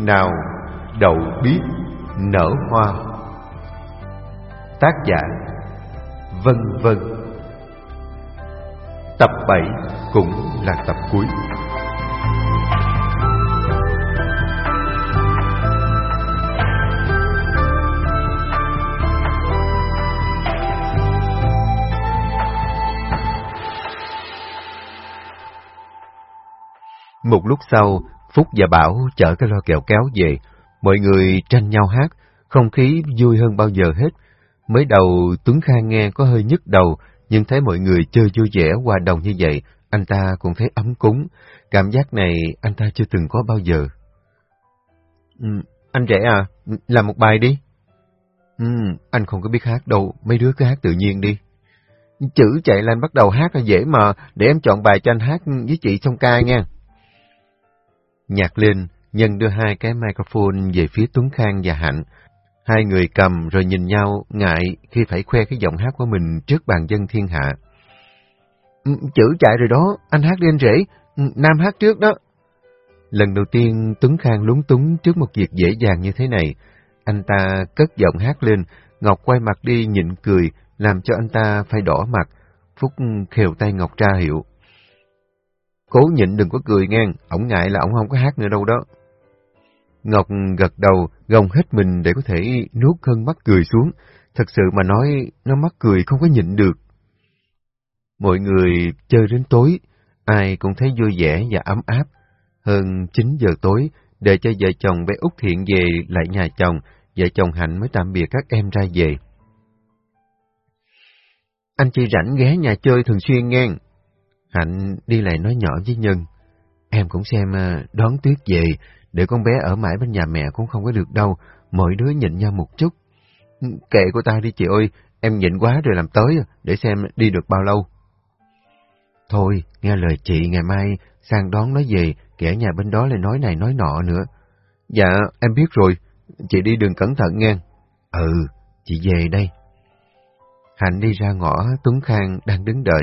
nào đậu biết nở hoa. Tác giả vân vân. Tập 7 cũng là tập cuối. Một lúc sau, Phúc và Bảo chở cái lo kẹo kéo về. Mọi người tranh nhau hát, không khí vui hơn bao giờ hết. Mới đầu Tuấn Khang nghe có hơi nhức đầu, nhưng thấy mọi người chơi vui vẻ qua đồng như vậy, anh ta cũng thấy ấm cúng. Cảm giác này anh ta chưa từng có bao giờ. Ừ, anh trẻ à, làm một bài đi. Ừ, anh không có biết hát đâu, mấy đứa cứ hát tự nhiên đi. Chữ chạy lên bắt đầu hát là dễ mà, để em chọn bài cho anh hát với chị trong ca nha. Nhạc lên, Nhân đưa hai cái microphone về phía Tuấn Khang và Hạnh. Hai người cầm rồi nhìn nhau ngại khi phải khoe cái giọng hát của mình trước bàn dân thiên hạ. Ừ, chữ chạy rồi đó, anh hát đi anh rể, Nam hát trước đó. Lần đầu tiên Tuấn Khang lúng túng trước một việc dễ dàng như thế này. Anh ta cất giọng hát lên, Ngọc quay mặt đi nhịn cười, làm cho anh ta phải đỏ mặt. Phúc khều tay Ngọc tra hiệu. Cố nhịn đừng có cười ngang, ổng ngại là ổng không có hát nữa đâu đó. Ngọc gật đầu, gồng hết mình để có thể nuốt cơn mắt cười xuống. Thật sự mà nói, nó mắc cười không có nhịn được. Mọi người chơi đến tối, ai cũng thấy vui vẻ và ấm áp. Hơn 9 giờ tối, để cho vợ chồng bé Út Thiện về lại nhà chồng, vợ chồng Hạnh mới tạm biệt các em ra về. Anh chị rảnh ghé nhà chơi thường xuyên ngang. Hạnh đi lại nói nhỏ với Nhân. Em cũng xem ờ, đón tuyết về, để con bé ở mãi bên nhà mẹ cũng không có được đâu, mỗi đứa nhịn nhau một chút. Ừ, kệ của ta đi chị ơi, em nhịn quá rồi làm tới, để xem đi được bao lâu. Thôi, nghe lời chị ngày mai sang đón nó về, kẻ nhà bên đó lại nói này nói nọ nữa. Dạ, em biết rồi, chị đi đường cẩn thận nghe. Ừ, chị về đây. Hạnh đi ra ngõ, Tuấn Khang đang đứng đợi,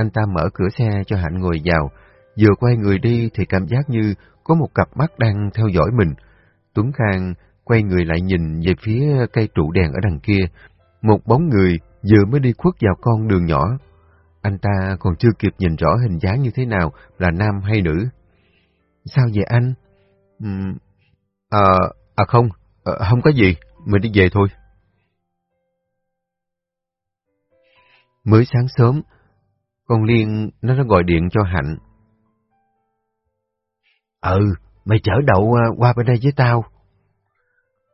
anh ta mở cửa xe cho Hạnh ngồi vào. Vừa quay người đi thì cảm giác như có một cặp mắt đang theo dõi mình. Tuấn Khang quay người lại nhìn về phía cây trụ đèn ở đằng kia. Một bóng người vừa mới đi khuất vào con đường nhỏ. Anh ta còn chưa kịp nhìn rõ hình dáng như thế nào là nam hay nữ. Sao vậy anh? Uhm, à, à không, à, không có gì, mình đi về thôi. Mới sáng sớm, con Liên nó đã gọi điện cho Hạnh. Ừ, mày chở đậu à, qua bên đây với tao.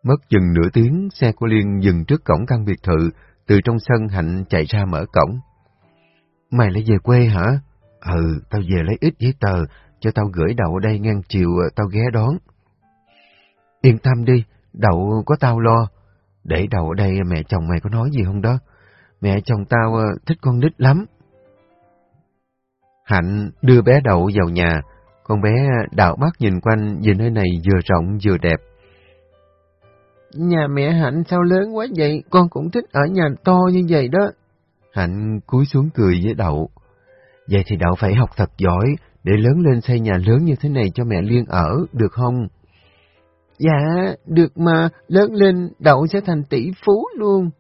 Mất chừng nửa tiếng, xe của Liên dừng trước cổng căn biệt thự, từ trong sân Hạnh chạy ra mở cổng. Mày lại về quê hả? Ừ, tao về lấy ít giấy tờ, cho tao gửi đậu ở đây ngang chiều à, tao ghé đón. Yên tâm đi, đậu có tao lo. Để đậu ở đây mẹ chồng mày có nói gì không đó? Mẹ chồng tao à, thích con nít lắm. Hạnh đưa bé đậu vào nhà, con bé đảo mắt nhìn quanh vì nơi này vừa rộng vừa đẹp. Nhà mẹ Hạnh sao lớn quá vậy, con cũng thích ở nhà to như vậy đó. Hạnh cúi xuống cười với Đậu. Vậy thì Đậu phải học thật giỏi, để lớn lên xây nhà lớn như thế này cho mẹ Liên ở, được không? Dạ, được mà, lớn lên Đậu sẽ thành tỷ phú luôn.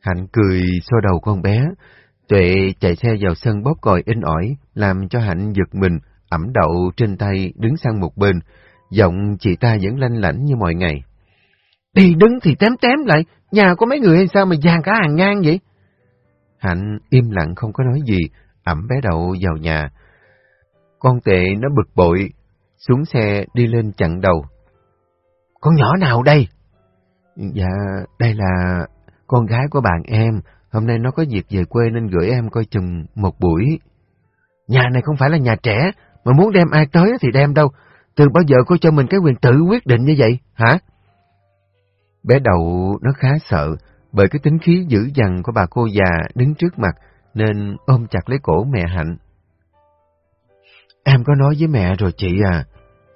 Hạnh cười so đầu con bé, Tuệ chạy xe vào sân bóp còi in ỏi, làm cho Hạnh giật mình, ẩm đậu trên tay đứng sang một bên, giọng chị ta vẫn lanh lảnh như mọi ngày. Đi đứng thì tém tém lại, nhà có mấy người hay sao mà dàn cả hàng ngang vậy? Hạnh im lặng không có nói gì, ẩm bé đậu vào nhà. Con tệ nó bực bội, xuống xe đi lên chặn đầu. Con nhỏ nào đây? Dạ, đây là con gái của bạn em, Hôm nay nó có việc về quê nên gửi em coi chừng một buổi. Nhà này không phải là nhà trẻ, mà muốn đem ai tới thì đem đâu. Từ bao giờ cô cho mình cái quyền tự quyết định như vậy, hả? Bé đầu nó khá sợ, bởi cái tính khí dữ dằn của bà cô già đứng trước mặt, nên ôm chặt lấy cổ mẹ Hạnh. Em có nói với mẹ rồi chị à,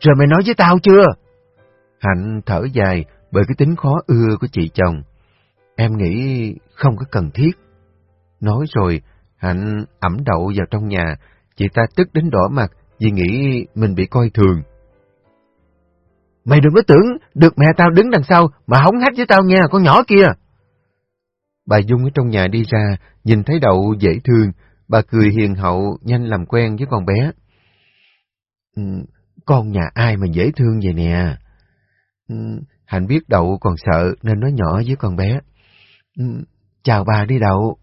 rồi mày nói với tao chưa? Hạnh thở dài bởi cái tính khó ưa của chị chồng. Em nghĩ không có cần thiết. Nói rồi, Hạnh ẩm đậu vào trong nhà, chị ta tức đến đỏ mặt vì nghĩ mình bị coi thường. Mày đừng có tưởng được mẹ tao đứng đằng sau mà hống hách với tao nha con nhỏ kia. Bà Dung ở trong nhà đi ra, nhìn thấy đậu dễ thương, bà cười hiền hậu, nhanh làm quen với con bé. Ừ, con nhà ai mà dễ thương vậy nè? Ừ, Hạnh biết đậu còn sợ nên nói nhỏ với con bé. Chào bà đi đậu.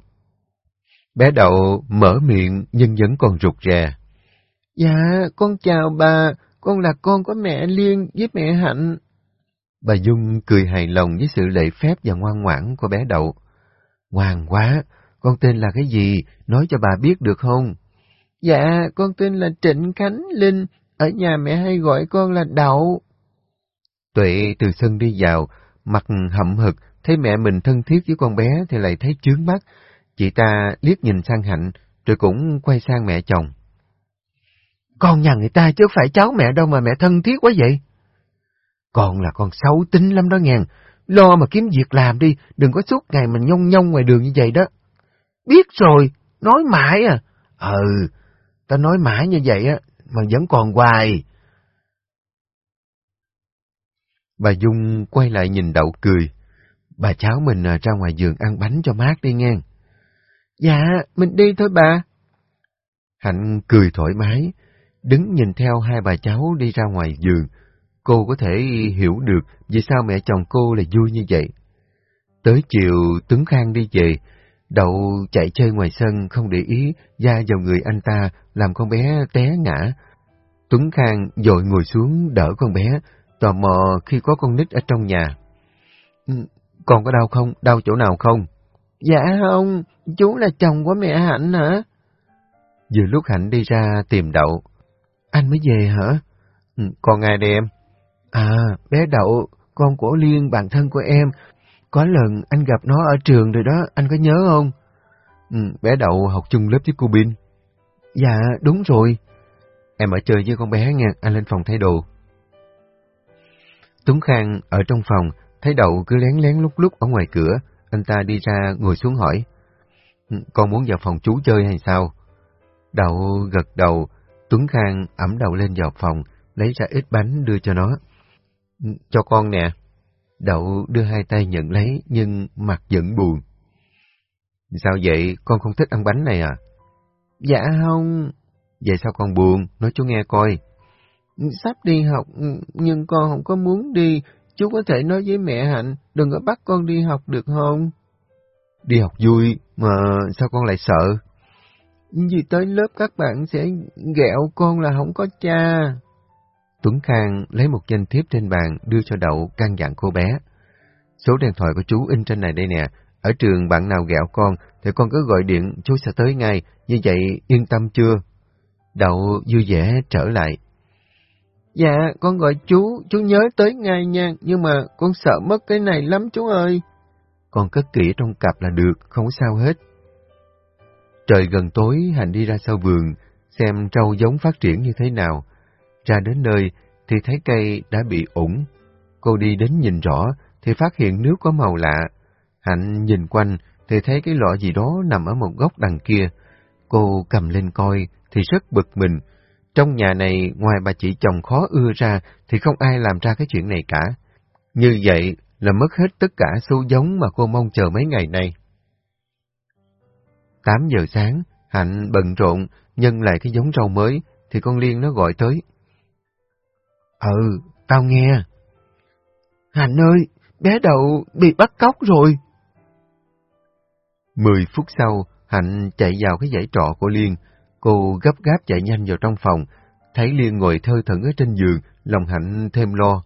Bé đậu mở miệng nhưng vẫn còn rụt rè. Dạ, con chào bà, con là con của mẹ Liên với mẹ Hạnh. Bà Dung cười hài lòng với sự lệ phép và ngoan ngoãn của bé đậu. Ngoan quá, con tên là cái gì, nói cho bà biết được không? Dạ, con tên là Trịnh Khánh Linh, ở nhà mẹ hay gọi con là Đậu. Tuệ từ sân đi vào, mặt hậm hực, thấy mẹ mình thân thiết với con bé thì lại thấy chướng mắt. Chị ta liếc nhìn sang Hạnh, rồi cũng quay sang mẹ chồng. Con nhà người ta chứ phải cháu mẹ đâu mà mẹ thân thiết quá vậy. Con là con xấu tính lắm đó ngàn, lo mà kiếm việc làm đi, đừng có suốt ngày mình nhông nhông ngoài đường như vậy đó. Biết rồi, nói mãi à. Ừ, ta nói mãi như vậy á, mà vẫn còn hoài. Bà Dung quay lại nhìn đậu cười. Bà cháu mình à, ra ngoài giường ăn bánh cho mát đi nghe. Dạ, mình đi thôi bà. Hạnh cười thoải mái, đứng nhìn theo hai bà cháu đi ra ngoài giường. Cô có thể hiểu được vì sao mẹ chồng cô lại vui như vậy. Tới chiều Tuấn Khang đi về, Đậu chạy chơi ngoài sân không để ý, da vào người anh ta làm con bé té ngã. Tuấn Khang dội ngồi xuống đỡ con bé, tò mò khi có con nít ở trong nhà. Ừ, con có đau không? Đau chỗ nào không? Dạ không, chú là chồng của mẹ Hạnh hả? Vừa lúc Hạnh đi ra tìm Đậu. Anh mới về hả? Ừ, con ai đây em? À, bé Đậu, con của Liên, bạn thân của em. Có lần anh gặp nó ở trường rồi đó, anh có nhớ không? Ừ, bé Đậu học chung lớp với cô Bin. Dạ, đúng rồi. Em ở chơi với con bé nha, anh lên phòng thay đồ. Tuấn Khang ở trong phòng, thấy Đậu cứ lén lén lúc lúc ở ngoài cửa, anh ta đi ra ngồi xuống hỏi. Ừ, con muốn vào phòng chú chơi hay sao? Đậu gật đầu, Tuấn Khang ẩm đầu lên vào phòng, lấy ra ít bánh đưa cho nó. Ừ, cho con nè. Đậu đưa hai tay nhận lấy nhưng mặt vẫn buồn. Sao vậy? Con không thích ăn bánh này à? Dạ không. Vậy sao con buồn? Nói chú nghe coi. Ừ, sắp đi học nhưng con không có muốn đi. Chú có thể nói với mẹ Hạnh đừng có bắt con đi học được không? Đi học vui mà sao con lại sợ? Vì tới lớp các bạn sẽ ghẹo con là không có cha. Tuấn Khang lấy một danh thiếp trên bàn đưa cho Đậu căn dặn cô bé. Số điện thoại của chú in trên này đây nè. Ở trường bạn nào ghẹo con thì con cứ gọi điện, chú sẽ tới ngay. Như vậy yên tâm chưa? Đậu vui vẻ trở lại. Dạ, con gọi chú, chú nhớ tới ngay nha, nhưng mà con sợ mất cái này lắm chú ơi. Con cất kỹ trong cặp là được, không sao hết. Trời gần tối, Hành đi ra sau vườn, xem trâu giống phát triển như thế nào. Ra đến nơi thì thấy cây đã bị ủng. Cô đi đến nhìn rõ thì phát hiện nước có màu lạ. Hạnh nhìn quanh thì thấy cái lọ gì đó nằm ở một góc đằng kia. Cô cầm lên coi thì rất bực mình. Trong nhà này ngoài bà chị chồng khó ưa ra thì không ai làm ra cái chuyện này cả. Như vậy là mất hết tất cả số giống mà cô mong chờ mấy ngày nay. 8 giờ sáng, Hạnh bận rộn nhân lại cái giống rau mới thì con Liên nó gọi tới. Ừ, tao nghe. Hạnh ơi, bé đậu bị bắt cóc rồi. Mười phút sau, Hạnh chạy vào cái dãy trọ của Liên. Cô gấp gáp chạy nhanh vào trong phòng, thấy Liên ngồi thơ thẩn ở trên giường, lòng Hạnh thêm lo.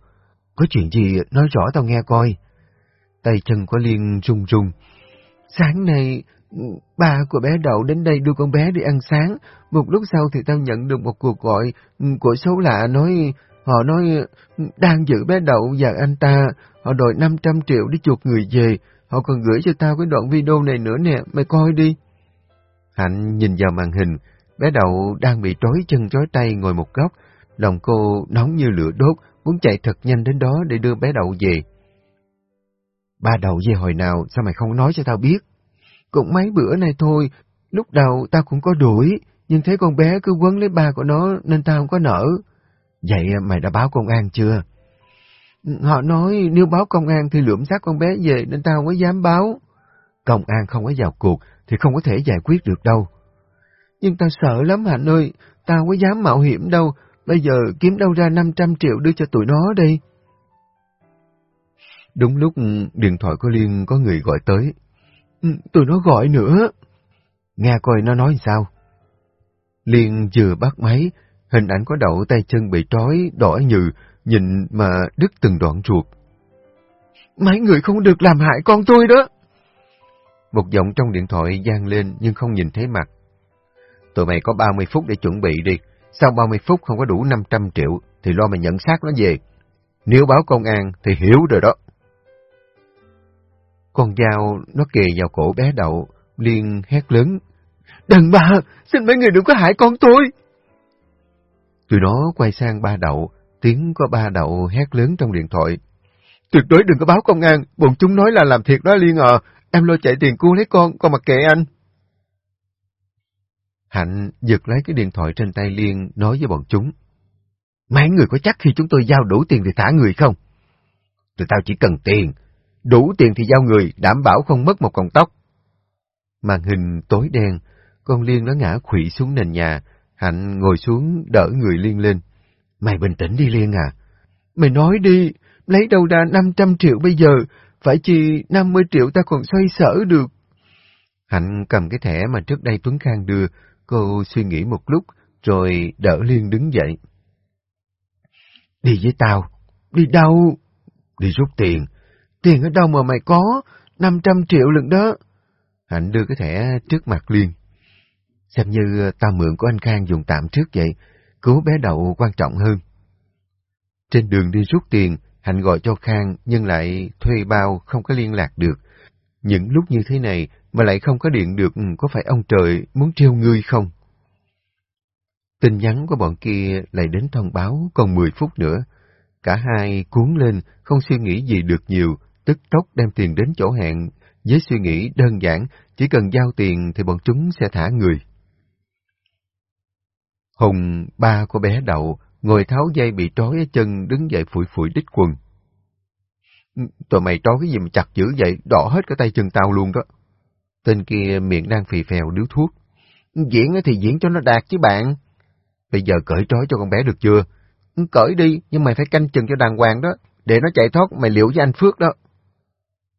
Có chuyện gì nói rõ tao nghe coi. Tay chân của Liên run run. Sáng nay, ba của bé Đậu đến đây đưa con bé đi ăn sáng. Một lúc sau thì tao nhận được một cuộc gọi của số lạ nói Họ nói đang giữ bé Đậu và anh ta, họ đòi 500 triệu để chuộc người về, họ còn gửi cho tao cái đoạn video này nữa nè, mày coi đi. Hạnh nhìn vào màn hình, bé Đậu đang bị trói chân trói tay ngồi một góc, lòng cô nóng như lửa đốt, muốn chạy thật nhanh đến đó để đưa bé Đậu về. Ba Đậu về hồi nào, sao mày không nói cho tao biết? Cũng mấy bữa này thôi, lúc đầu tao cũng có đuổi, nhưng thấy con bé cứ quấn lấy ba của nó nên tao không có nỡ. Vậy mày đã báo công an chưa? Họ nói nếu báo công an thì lượm xác con bé về nên tao không có dám báo. Công an không có vào cuộc thì không có thể giải quyết được đâu. Nhưng tao sợ lắm Hạnh ơi, không có dám mạo hiểm đâu, bây giờ kiếm đâu ra 500 triệu đưa cho tụi nó đi. Đúng lúc điện thoại của Liên có người gọi tới. Ừ, tụi nó gọi nữa. Nghe coi nó nói sao. Liên vừa bắt máy, hình ảnh có đậu tay chân bị trói, đỏ nhừ, nhìn mà đứt từng đoạn ruột. Mấy người không được làm hại con tôi đó. Một giọng trong điện thoại gian lên nhưng không nhìn thấy mặt. Tụi mày có 30 phút để chuẩn bị đi. Sau 30 phút không có đủ 500 triệu thì lo mày nhận xác nó về. Nếu báo công an thì hiểu rồi đó. Con dao nó kề vào cổ bé đậu, liên hét lớn. Đừng ba, xin mấy người đừng có hại con tôi. Tụi nó quay sang ba đậu, tiếng có ba đậu hét lớn trong điện thoại. Tuyệt đối đừng có báo công an, bọn chúng nói là làm thiệt đó Liên à. Em lo chạy tiền cứu lấy con, con mặc kệ anh. Hạnh giật lấy cái điện thoại trên tay Liên nói với bọn chúng. Mấy người có chắc khi chúng tôi giao đủ tiền thì thả người không? Tụi tao chỉ cần tiền. Đủ tiền thì giao người, đảm bảo không mất một cọng tóc. Màn hình tối đen, con Liên nó ngã khủy xuống nền nhà. Hạnh ngồi xuống đỡ người Liên lên. Mày bình tĩnh đi Liên à. Mày nói đi, lấy đâu ra 500 triệu bây giờ, phải chi 50 triệu ta còn xoay sở được. Hạnh cầm cái thẻ mà trước đây Tuấn Khang đưa, cô suy nghĩ một lúc, rồi đỡ Liên đứng dậy. Đi với tao. Đi đâu? Đi rút tiền. Tiền ở đâu mà mày có? 500 triệu lần đó. Hạnh đưa cái thẻ trước mặt Liên. Xem như tao mượn của anh Khang dùng tạm trước vậy, cứu bé đậu quan trọng hơn. Trên đường đi rút tiền, Hạnh gọi cho Khang nhưng lại thuê bao không có liên lạc được. Những lúc như thế này mà lại không có điện được ừ, có phải ông trời muốn treo ngươi không? Tin nhắn của bọn kia lại đến thông báo còn 10 phút nữa. Cả hai cuốn lên, không suy nghĩ gì được nhiều, tức tốc đem tiền đến chỗ hẹn, với suy nghĩ đơn giản, chỉ cần giao tiền thì bọn chúng sẽ thả người. Hùng, ba của bé đậu, ngồi tháo dây bị trói ở chân đứng dậy phủi phủi đít quần. Ừ, tụi mày trói cái gì mà chặt dữ vậy, đỏ hết cái tay chân tao luôn đó. Tên kia miệng đang phì phèo điếu thuốc. Diễn thì diễn cho nó đạt chứ bạn. Bây giờ cởi trói cho con bé được chưa? Cởi đi, nhưng mày phải canh chừng cho đàng hoàng đó, để nó chạy thoát mày liệu với anh Phước đó.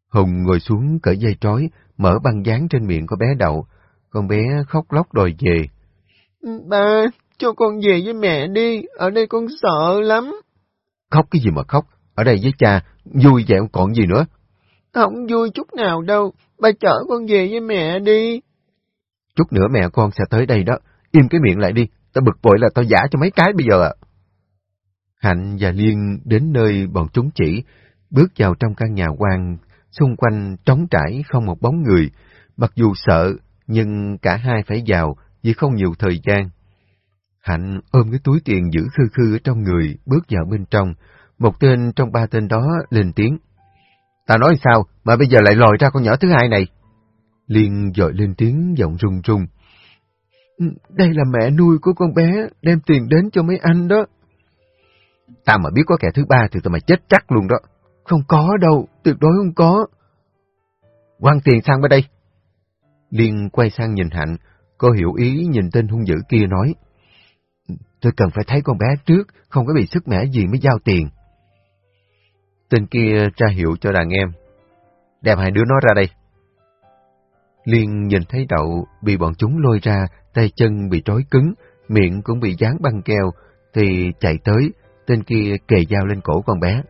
Hùng ngồi xuống cởi dây trói, mở băng dán trên miệng của bé đậu. Con bé khóc lóc đòi về. Ba, cho con về với mẹ đi, ở đây con sợ lắm. Khóc cái gì mà khóc, ở đây với cha, vui vậy còn gì nữa. Không vui chút nào đâu, ba chở con về với mẹ đi. Chút nữa mẹ con sẽ tới đây đó, im cái miệng lại đi, tao bực bội là tao giả cho mấy cái bây giờ ạ. Hạnh và Liên đến nơi bọn chúng chỉ, bước vào trong căn nhà quan, xung quanh trống trải không một bóng người, mặc dù sợ, nhưng cả hai phải vào vì không nhiều thời gian. Hạnh ôm cái túi tiền giữ khư khư ở trong người, bước vào bên trong. Một tên trong ba tên đó lên tiếng. Ta nói sao mà bây giờ lại lòi ra con nhỏ thứ hai này? Liên dội lên tiếng giọng run run. Ừ, đây là mẹ nuôi của con bé, đem tiền đến cho mấy anh đó. Ta mà biết có kẻ thứ ba thì tụi mày chết chắc luôn đó. Không có đâu, tuyệt đối không có. Quăng tiền sang bên đây. Liên quay sang nhìn Hạnh, cô hiểu ý nhìn tên hung dữ kia nói. Ừ, tôi cần phải thấy con bé trước, không có bị sức mẻ gì mới giao tiền. Tên kia tra hiệu cho đàn em. Đem hai đứa nó ra đây. Liên nhìn thấy đậu bị bọn chúng lôi ra, tay chân bị trói cứng, miệng cũng bị dán băng keo, thì chạy tới, tên kia kề dao lên cổ con bé.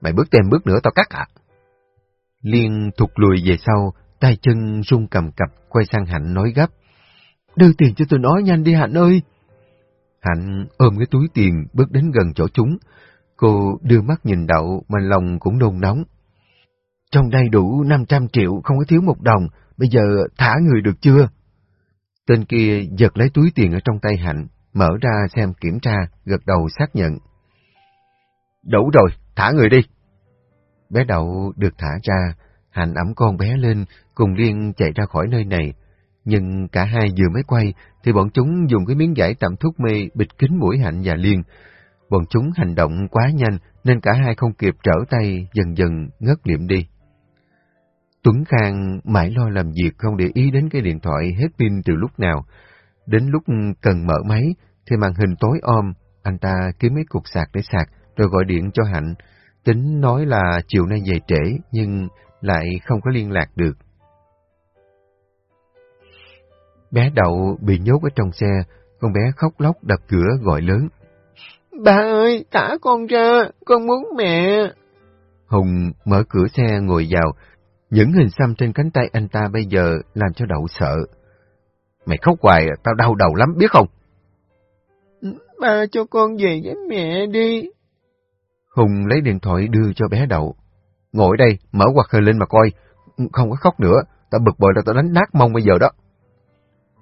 Mày bước thêm bước nữa tao cắt à? Liên thụt lùi về sau, tay chân run cầm cập, quay sang Hạnh nói gấp. Đưa tiền cho tôi nói nhanh đi Hạnh ơi! Hạnh ôm cái túi tiền bước đến gần chỗ chúng. Cô đưa mắt nhìn đậu mà lòng cũng nôn nóng. Trong đây đủ 500 triệu, không có thiếu một đồng, bây giờ thả người được chưa? Tên kia giật lấy túi tiền ở trong tay Hạnh, mở ra xem kiểm tra, gật đầu xác nhận. Đủ rồi, thả người đi. Bé đậu được thả ra, Hạnh ẩm con bé lên, cùng Liên chạy ra khỏi nơi này. Nhưng cả hai vừa mới quay, thì bọn chúng dùng cái miếng giải tạm thuốc mê bịt kín mũi Hạnh và Liên. Bọn chúng hành động quá nhanh, nên cả hai không kịp trở tay dần dần ngất liệm đi. Tuấn Khang mãi lo làm việc không để ý đến cái điện thoại hết pin từ lúc nào. Đến lúc cần mở máy thì màn hình tối om, anh ta kiếm mấy cục sạc để sạc rồi gọi điện cho Hạnh. Tính nói là chiều nay về trễ nhưng lại không có liên lạc được. Bé Đậu bị nhốt ở trong xe, con bé khóc lóc đập cửa gọi lớn. Bà ơi, thả con ra, con muốn mẹ. Hùng mở cửa xe ngồi vào, những hình xăm trên cánh tay anh ta bây giờ làm cho Đậu sợ. Mày khóc hoài, tao đau đầu lắm, biết không? Ba cho con về với mẹ đi. Hùng lấy điện thoại đưa cho bé Đậu. Ngồi đây, mở quạt hơi lên mà coi. Không có khóc nữa, tao bực bội là tao đánh nát mông bây giờ đó.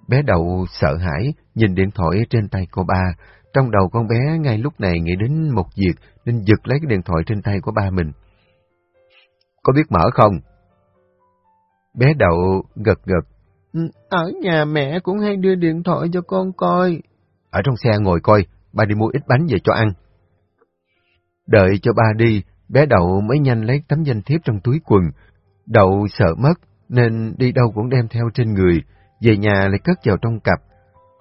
Bé Đậu sợ hãi, nhìn điện thoại trên tay cô ba. Trong đầu con bé ngay lúc này nghĩ đến một việc nên giật lấy cái điện thoại trên tay của ba mình. Có biết mở không? Bé Đậu gật gật. Ừ, ở nhà mẹ cũng hay đưa điện thoại cho con coi. Ở trong xe ngồi coi, ba đi mua ít bánh về cho ăn. Đợi cho ba đi, bé Đậu mới nhanh lấy tấm danh thiếp trong túi quần. Đậu sợ mất, nên đi đâu cũng đem theo trên người, về nhà lại cất vào trong cặp.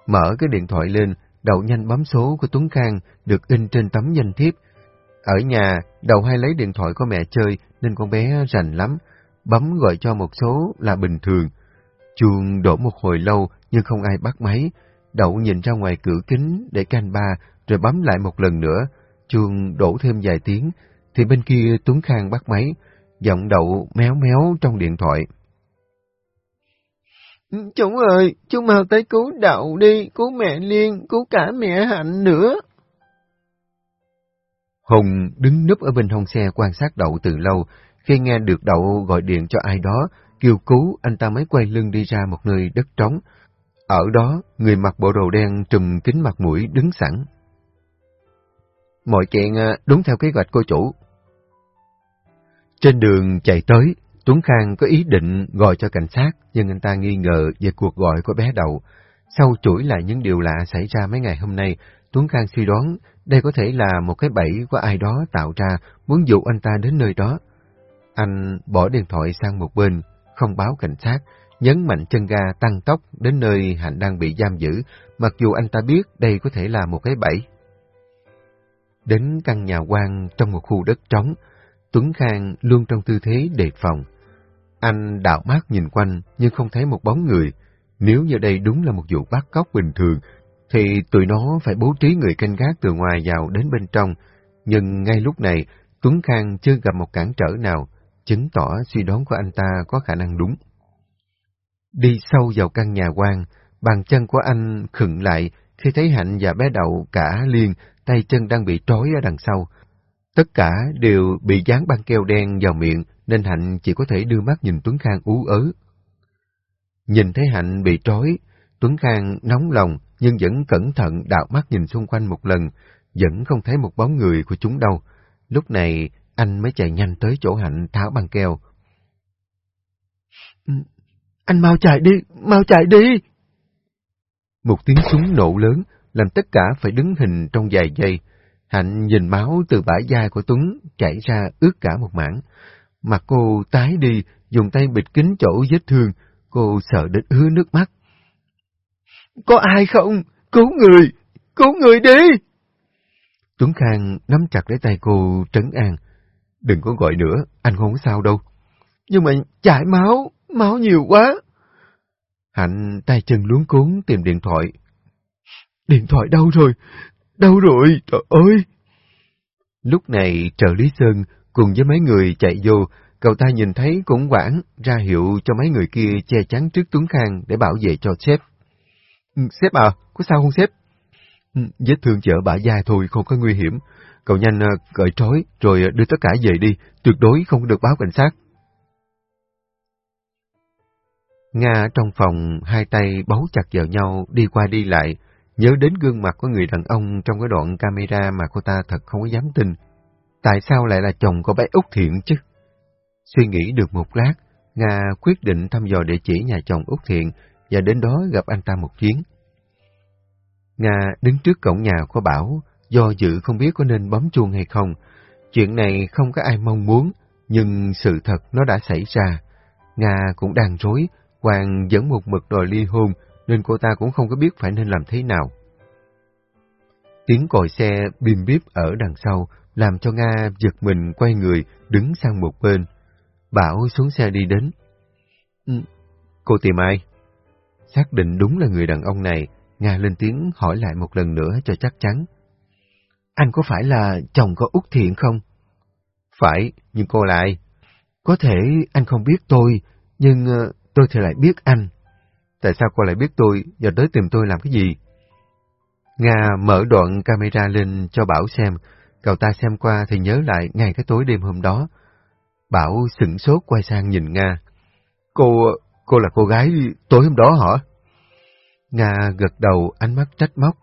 Mở cái điện thoại lên, Đậu nhanh bấm số của Tuấn Khang được in trên tấm danh thiếp. Ở nhà, Đậu hay lấy điện thoại của mẹ chơi nên con bé rành lắm, bấm gọi cho một số là bình thường. Chuông đổ một hồi lâu nhưng không ai bắt máy. Đậu nhìn ra ngoài cửa kính để canh ba rồi bấm lại một lần nữa. Chuông đổ thêm vài tiếng thì bên kia Tuấn Khang bắt máy, giọng Đậu méo méo trong điện thoại. Ừ, chú ơi, chú mau tới cứu Đậu đi, cứu mẹ Liên, cứu cả mẹ Hạnh nữa. Hùng đứng núp ở bên hông xe quan sát Đậu từ lâu, khi nghe được Đậu gọi điện cho ai đó, kêu cứu, anh ta mới quay lưng đi ra một nơi đất trống. Ở đó, người mặc bộ đồ đen trùm kính mặt mũi đứng sẵn. Mọi chuyện à, đúng theo kế hoạch cô chủ. Trên đường chạy tới, Tuấn Khang có ý định gọi cho cảnh sát, nhưng anh ta nghi ngờ về cuộc gọi của bé đầu. Sau chuỗi lại những điều lạ xảy ra mấy ngày hôm nay, Tuấn Khang suy đoán đây có thể là một cái bẫy của ai đó tạo ra muốn dụ anh ta đến nơi đó. Anh bỏ điện thoại sang một bên, không báo cảnh sát, nhấn mạnh chân ga tăng tốc đến nơi Hạnh đang bị giam giữ, mặc dù anh ta biết đây có thể là một cái bẫy. Đến căn nhà quan trong một khu đất trống, Tuấn Khang luôn trong tư thế đề phòng. Anh đảo mắt nhìn quanh nhưng không thấy một bóng người. Nếu như đây đúng là một vụ bắt cóc bình thường, thì tụi nó phải bố trí người canh gác từ ngoài vào đến bên trong. Nhưng ngay lúc này, Tuấn Khang chưa gặp một cản trở nào, chứng tỏ suy đoán của anh ta có khả năng đúng. Đi sâu vào căn nhà quan, bàn chân của anh khựng lại khi thấy Hạnh và bé Đậu cả liền tay chân đang bị trói ở đằng sau. Tất cả đều bị dán băng keo đen vào miệng nên Hạnh chỉ có thể đưa mắt nhìn Tuấn Khang ú ớ. Nhìn thấy Hạnh bị trói, Tuấn Khang nóng lòng nhưng vẫn cẩn thận đạo mắt nhìn xung quanh một lần, vẫn không thấy một bóng người của chúng đâu. Lúc này anh mới chạy nhanh tới chỗ Hạnh tháo băng keo. Ừ, anh mau chạy đi, mau chạy đi! Một tiếng súng nổ lớn làm tất cả phải đứng hình trong vài giây. Hạnh nhìn máu từ bãi dai của Tuấn chảy ra ướt cả một mảng. Mặt cô tái đi, dùng tay bịt kín chỗ vết thương. Cô sợ đến ứa nước mắt. Có ai không? Cứu người! Cứu người đi! Tuấn Khang nắm chặt lấy tay cô trấn an. Đừng có gọi nữa, anh không sao đâu. Nhưng mà chảy máu, máu nhiều quá. Hạnh tay chân luống cuốn tìm điện thoại. Điện thoại đâu rồi? Đâu rồi? Trời ơi! Lúc này trợ lý Sơn cùng với mấy người chạy vô, cậu ta nhìn thấy cũng quảng ra hiệu cho mấy người kia che chắn trước Tuấn Khang để bảo vệ cho sếp. Ừ, sếp à, có sao không sếp? Ừ, vết thương chở bả dài thôi, không có nguy hiểm. Cậu nhanh ờ, cởi trói, rồi ờ, đưa tất cả về đi, tuyệt đối không được báo cảnh sát. Nga trong phòng, hai tay bấu chặt vào nhau, đi qua đi lại, nhớ đến gương mặt của người đàn ông trong cái đoạn camera mà cô ta thật không có dám tin. Tại sao lại là chồng của bé Úc Thiện chứ? Suy nghĩ được một lát, Nga quyết định thăm dò địa chỉ nhà chồng Úc Thiện và đến đó gặp anh ta một chuyến. Nga đứng trước cổng nhà của Bảo, do dự không biết có nên bấm chuông hay không. Chuyện này không có ai mong muốn, nhưng sự thật nó đã xảy ra. Nga cũng đang rối, Hoàng vẫn một mực đòi ly hôn, nên cô ta cũng không có biết phải nên làm thế nào. Tiếng còi xe bim bíp ở đằng sau, làm cho Nga giật mình quay người, đứng sang một bên. Bảo xuống xe đi đến. Ừ, cô tìm ai? Xác định đúng là người đàn ông này, Nga lên tiếng hỏi lại một lần nữa cho chắc chắn. Anh có phải là chồng của Úc Thiện không? Phải, nhưng cô là ai? Có thể anh không biết tôi, nhưng ờ, tôi thì lại biết anh. Tại sao cô lại biết tôi và tới tìm tôi làm cái gì? Nga mở đoạn camera lên cho Bảo xem, cậu ta xem qua thì nhớ lại ngay cái tối đêm hôm đó. Bảo sửng sốt quay sang nhìn Nga. Cô, cô là cô gái tối hôm đó hả? Nga gật đầu ánh mắt trách móc.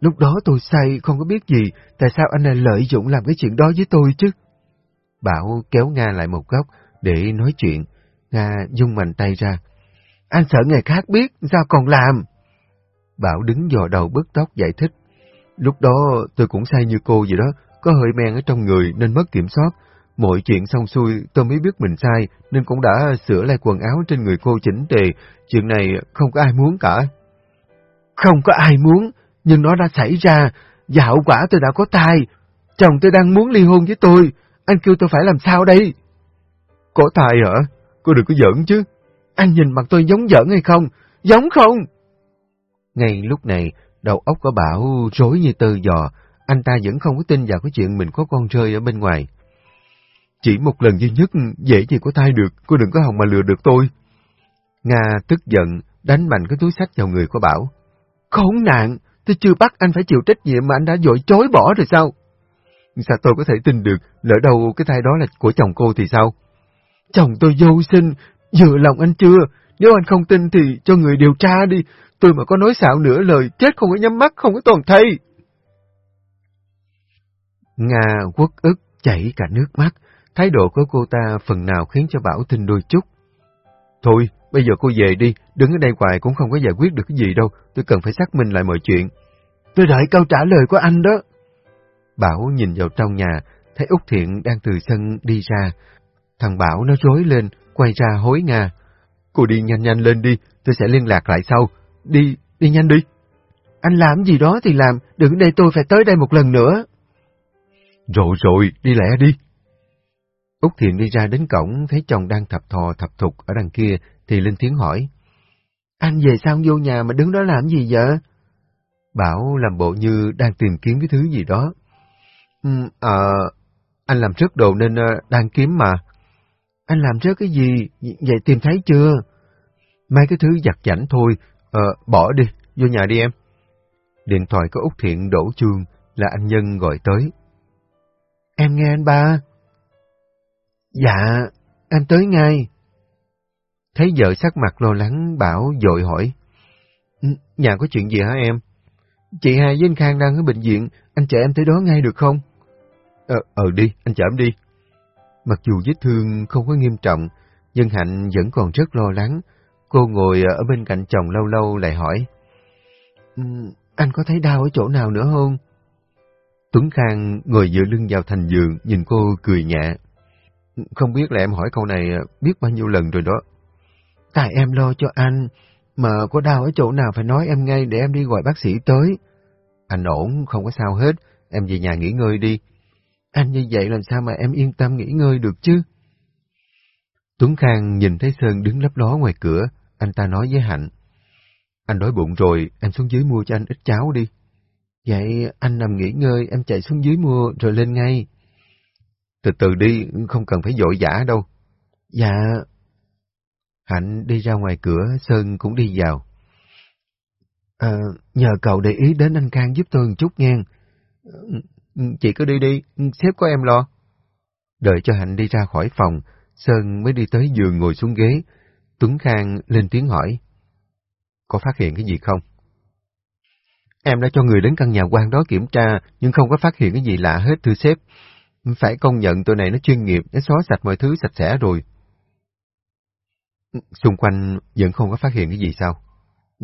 Lúc đó tôi say, không có biết gì, tại sao anh lại lợi dụng làm cái chuyện đó với tôi chứ? Bảo kéo Nga lại một góc để nói chuyện. Nga dung mạnh tay ra. Anh sợ người khác biết, sao còn làm? Bảo đứng dò đầu bứt tóc giải thích. Lúc đó tôi cũng say như cô vậy đó, có hơi men ở trong người nên mất kiểm soát. Mọi chuyện xong xuôi tôi mới biết mình sai nên cũng đã sửa lại quần áo trên người cô chỉnh tề. Chuyện này không có ai muốn cả. Không có ai muốn, nhưng nó đã xảy ra. Và hậu quả tôi đã có thai. Chồng tôi đang muốn ly hôn với tôi. Anh kêu tôi phải làm sao đây? Có thai hả? Cô đừng có giỡn chứ. Anh nhìn mặt tôi giống giỡn hay không? Giống không? Ngay lúc này, đầu óc của Bảo rối như tơ giò, anh ta vẫn không có tin vào cái chuyện mình có con rơi ở bên ngoài. Chỉ một lần duy nhất, dễ gì có thai được, cô đừng có hòng mà lừa được tôi. Nga tức giận, đánh mạnh cái túi sách vào người của Bảo. Khốn nạn, tôi chưa bắt anh phải chịu trách nhiệm mà anh đã dội chối bỏ rồi sao? Sao tôi có thể tin được, lỡ đâu cái thai đó là của chồng cô thì sao? Chồng tôi vô sinh, vừa lòng anh chưa? Nếu anh không tin thì cho người điều tra đi, tôi mà có nói xạo nửa lời, chết không có nhắm mắt, không có toàn thay. Nga quất ức chảy cả nước mắt, thái độ của cô ta phần nào khiến cho Bảo tin đôi chút. Thôi, bây giờ cô về đi, đứng ở đây hoài cũng không có giải quyết được cái gì đâu, tôi cần phải xác minh lại mọi chuyện. Tôi đợi câu trả lời của anh đó. Bảo nhìn vào trong nhà, thấy Úc Thiện đang từ sân đi ra. Thằng Bảo nó rối lên, quay ra hối Nga. Cô đi nhanh nhanh lên đi, tôi sẽ liên lạc lại sau. Đi, đi nhanh đi. Anh làm gì đó thì làm, đừng để tôi phải tới đây một lần nữa. Rồi rồi, đi lẹ đi. Úc Thiện đi ra đến cổng, thấy chồng đang thập thò thập thục ở đằng kia, thì lên tiếng hỏi. Anh về sao vô nhà mà đứng đó làm gì vậy? Bảo làm bộ như đang tìm kiếm cái thứ gì đó. Ừ, à, anh làm rớt đồ nên uh, đang kiếm mà. Anh làm rớt cái gì? Vậy tìm thấy chưa? Mấy cái thứ giặt giảnh thôi, ờ, bỏ đi, vô nhà đi em. Điện thoại của Úc Thiện đổ chuông là anh Nhân gọi tới. Em nghe anh ba. Dạ, em tới ngay. Thấy vợ sắc mặt lo lắng, Bảo dội hỏi. Nhà có chuyện gì hả em? Chị hai với anh Khang đang ở bệnh viện, anh chở em tới đó ngay được không? Ờ, ờ đi, anh chở em đi. Mặc dù vết thương không có nghiêm trọng, nhưng Hạnh vẫn còn rất lo lắng. Cô ngồi ở bên cạnh chồng lâu lâu lại hỏi. Um, anh có thấy đau ở chỗ nào nữa không? Tuấn Khang ngồi dựa lưng vào thành giường, nhìn cô cười nhẹ. Không biết là em hỏi câu này ờ, biết bao nhiêu lần rồi đó. Tại em lo cho anh, mà có đau ở chỗ nào phải nói em ngay để em đi gọi bác sĩ tới. Anh ổn, không có sao hết, em về nhà nghỉ ngơi đi. Anh như vậy làm sao mà em yên tâm nghỉ ngơi được chứ? Tuấn Khang nhìn thấy Sơn đứng lấp ló ngoài cửa, anh ta nói với Hạnh. Anh đói bụng rồi, em xuống dưới mua cho anh ít cháo đi. Vậy anh nằm nghỉ ngơi, em chạy xuống dưới mua rồi lên ngay. Từ từ đi, không cần phải vội vã đâu. Dạ. Hạnh đi ra ngoài cửa, Sơn cũng đi vào. À, nhờ cậu để ý đến anh Khang giúp tôi một chút nghe. Chị cứ đi đi, sếp có em lo. Đợi cho Hạnh đi ra khỏi phòng, Sơn mới đi tới giường ngồi xuống ghế. Tuấn Khang lên tiếng hỏi. Có phát hiện cái gì không? Em đã cho người đến căn nhà quan đó kiểm tra, nhưng không có phát hiện cái gì lạ hết thưa sếp. Phải công nhận tụi này nó chuyên nghiệp, nó xóa sạch mọi thứ sạch sẽ rồi. Xung quanh vẫn không có phát hiện cái gì sao?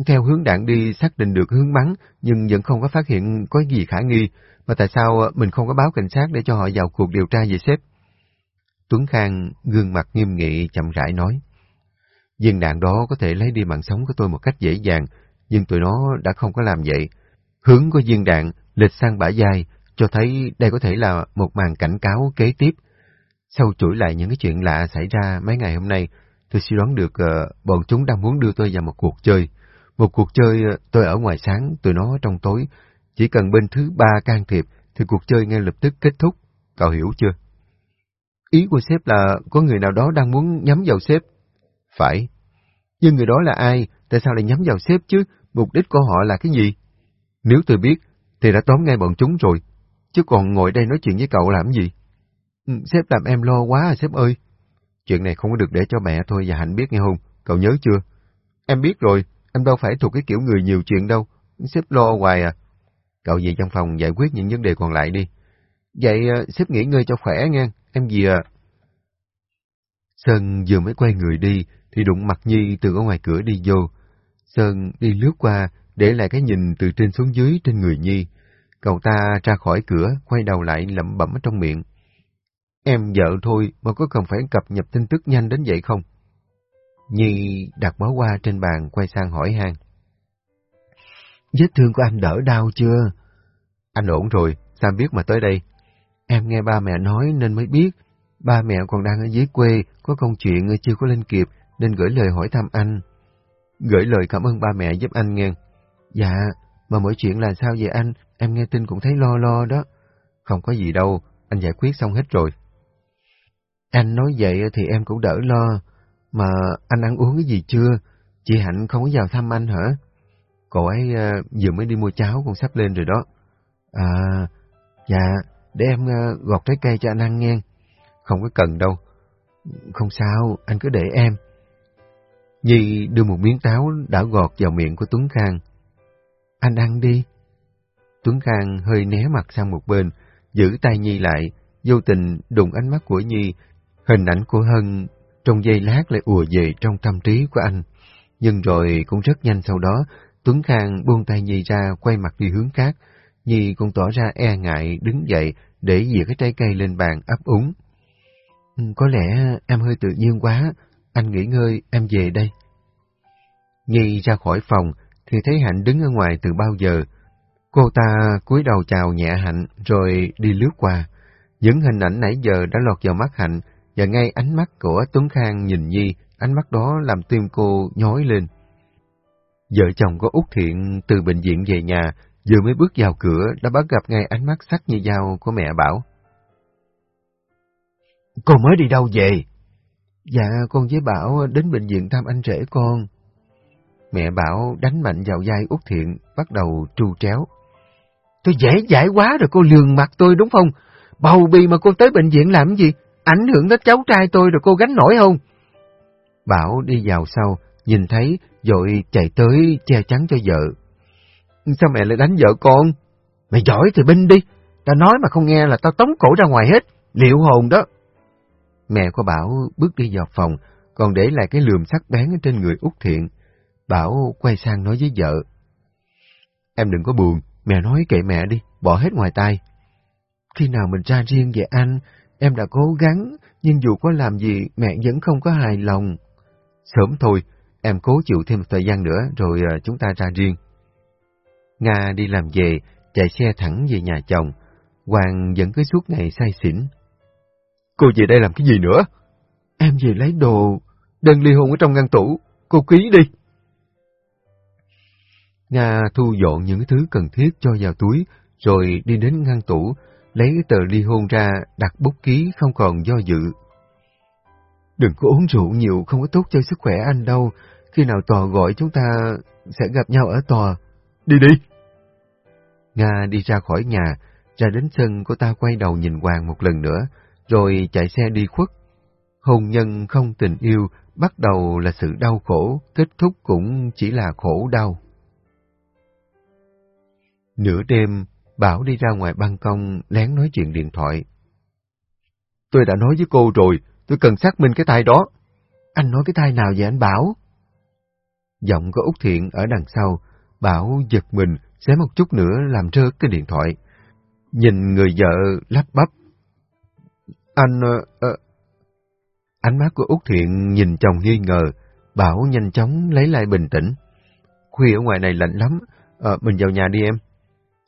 theo hướng đạn đi xác định được hướng bắn, nhưng vẫn không có phát hiện có gì khả nghi. Mà tại sao mình không có báo cảnh sát để cho họ vào cuộc điều tra về sếp? Tuấn Khang gương mặt nghiêm nghị chậm rãi nói. Viên đạn đó có thể lấy đi mạng sống của tôi một cách dễ dàng, nhưng tụi nó đã không có làm vậy. Hướng của viên đạn lệch sang bả dài, cho thấy đây có thể là một màn cảnh cáo kế tiếp. Sau chuỗi lại những cái chuyện lạ xảy ra mấy ngày hôm nay, tôi suy đoán được uh, bọn chúng đang muốn đưa tôi vào một cuộc chơi. Một cuộc chơi ờ, tôi ở ngoài sáng, tụi nó trong tối. Chỉ cần bên thứ ba can thiệp thì cuộc chơi ngay lập tức kết thúc. Cậu hiểu chưa? Ý của sếp là có người nào đó đang muốn nhắm vào sếp. Phải. Nhưng người đó là ai? Tại sao lại nhắm vào sếp chứ? Mục đích của họ là cái gì? Nếu tôi biết, thì đã tóm ngay bọn chúng rồi. Chứ còn ngồi đây nói chuyện với cậu làm gì? Ừ, sếp làm em lo quá à sếp ơi. Chuyện này không có được để cho mẹ thôi và Hạnh biết nghe không? Cậu nhớ chưa? Em biết rồi, em đâu phải thuộc cái kiểu người nhiều chuyện đâu. Sếp lo hoài à. Cậu về trong phòng giải quyết những vấn đề còn lại đi. Vậy à, sếp nghỉ ngơi cho khỏe nha, em gì à. Sơn vừa mới quay người đi, thì đụng mặt Nhi từ ở ngoài cửa đi vô. Sơn đi lướt qua, để lại cái nhìn từ trên xuống dưới trên người Nhi. Cậu ta ra khỏi cửa, quay đầu lại lẩm bẩm trong miệng. Em vợ thôi mà có cần phải cập nhật tin tức nhanh đến vậy không? Nhi đặt bó qua trên bàn quay sang hỏi han. Vết thương của anh đỡ đau chưa? Anh ổn rồi, sao biết mà tới đây? Em nghe ba mẹ nói nên mới biết. Ba mẹ còn đang ở dưới quê, có công chuyện chưa có lên kịp, nên gửi lời hỏi thăm anh. Gửi lời cảm ơn ba mẹ giúp anh nghe. Dạ, mà mọi chuyện là sao vậy anh? Em nghe tin cũng thấy lo lo đó. Không có gì đâu, anh giải quyết xong hết rồi. Anh nói vậy thì em cũng đỡ lo. Mà anh ăn uống cái gì chưa? Chị Hạnh không có vào thăm anh hả? Cô ấy uh, vừa mới đi mua cháo còn sắp lên rồi đó. À, dạ, để em uh, gọt trái cây cho anh ăn nghe. Không có cần đâu. Không sao, anh cứ để em. Nhi đưa một miếng táo đã gọt vào miệng của Tuấn Khang. Anh ăn đi. Tuấn Khang hơi né mặt sang một bên, giữ tay Nhi lại, vô tình đụng ánh mắt của Nhi. Hình ảnh của Hân trong giây lát lại ùa về trong tâm trí của anh. Nhưng rồi cũng rất nhanh sau đó, Tuấn Khang buông tay Nhi ra, quay mặt đi hướng khác. Nhi cũng tỏ ra e ngại, đứng dậy, để dìa cái trái cây lên bàn ấp úng. Ừ, có lẽ em hơi tự nhiên quá, anh nghỉ ngơi, em về đây. Nhi ra khỏi phòng, thì thấy Hạnh đứng ở ngoài từ bao giờ. Cô ta cúi đầu chào nhẹ Hạnh, rồi đi lướt qua. Những hình ảnh nãy giờ đã lọt vào mắt Hạnh, và ngay ánh mắt của Tuấn Khang nhìn Nhi, ánh mắt đó làm tim cô nhói lên. Vợ chồng có Út Thiện từ bệnh viện về nhà, vừa mới bước vào cửa đã bắt gặp ngay ánh mắt sắc như dao của mẹ Bảo. Con mới đi đâu về? Dạ, con với Bảo đến bệnh viện thăm anh rể con. Mẹ Bảo đánh mạnh vào vai Út Thiện, bắt đầu tru tréo. Tôi dễ dãi quá rồi cô lường mặt tôi đúng không? Bầu bì mà cô tới bệnh viện làm gì? Ảnh hưởng đến cháu trai tôi rồi cô gánh nổi không? Bảo đi vào sau, nhìn thấy, rồi chạy tới che chắn cho vợ. Sao mẹ lại đánh vợ con? Mày giỏi thì binh đi, ta nói mà không nghe là tao tống cổ ra ngoài hết, liệu hồn đó. Mẹ của Bảo bước đi vào phòng, còn để lại cái lườm sắc bén trên người Út Thiện. Bảo quay sang nói với vợ. Em đừng có buồn, mẹ nói kệ mẹ đi, bỏ hết ngoài tay. Khi nào mình ra riêng về anh, em đã cố gắng, nhưng dù có làm gì, mẹ vẫn không có hài lòng. Sớm thôi, em cố chịu thêm một thời gian nữa rồi à, chúng ta ra riêng. Nga đi làm về, chạy xe thẳng về nhà chồng. Hoàng vẫn cứ suốt ngày say xỉn. Cô về đây làm cái gì nữa? Em về lấy đồ, đơn ly hôn ở trong ngăn tủ, cô ký đi. Nga thu dọn những thứ cần thiết cho vào túi, rồi đi đến ngăn tủ, lấy tờ ly hôn ra, đặt bút ký không còn do dự. Đừng có uống rượu nhiều, không có tốt cho sức khỏe anh đâu. Khi nào tòa gọi chúng ta sẽ gặp nhau ở tòa. Đi đi! Nga đi ra khỏi nhà, ra đến sân cô ta quay đầu nhìn Hoàng một lần nữa, rồi chạy xe đi khuất. Hôn nhân không tình yêu, bắt đầu là sự đau khổ, kết thúc cũng chỉ là khổ đau. Nửa đêm, Bảo đi ra ngoài ban công, lén nói chuyện điện thoại. Tôi đã nói với cô rồi, tôi cần xác minh cái tai đó. Anh nói cái tai nào vậy anh Bảo? Giọng của Út Thiện ở đằng sau, Bảo giật mình, xé một chút nữa làm rớt cái điện thoại. Nhìn người vợ lắp bắp. Anh... Uh, Ánh mắt của Úc Thiện nhìn chồng nghi ngờ, Bảo nhanh chóng lấy lại bình tĩnh. Khuya ở ngoài này lạnh lắm, à, mình vào nhà đi em.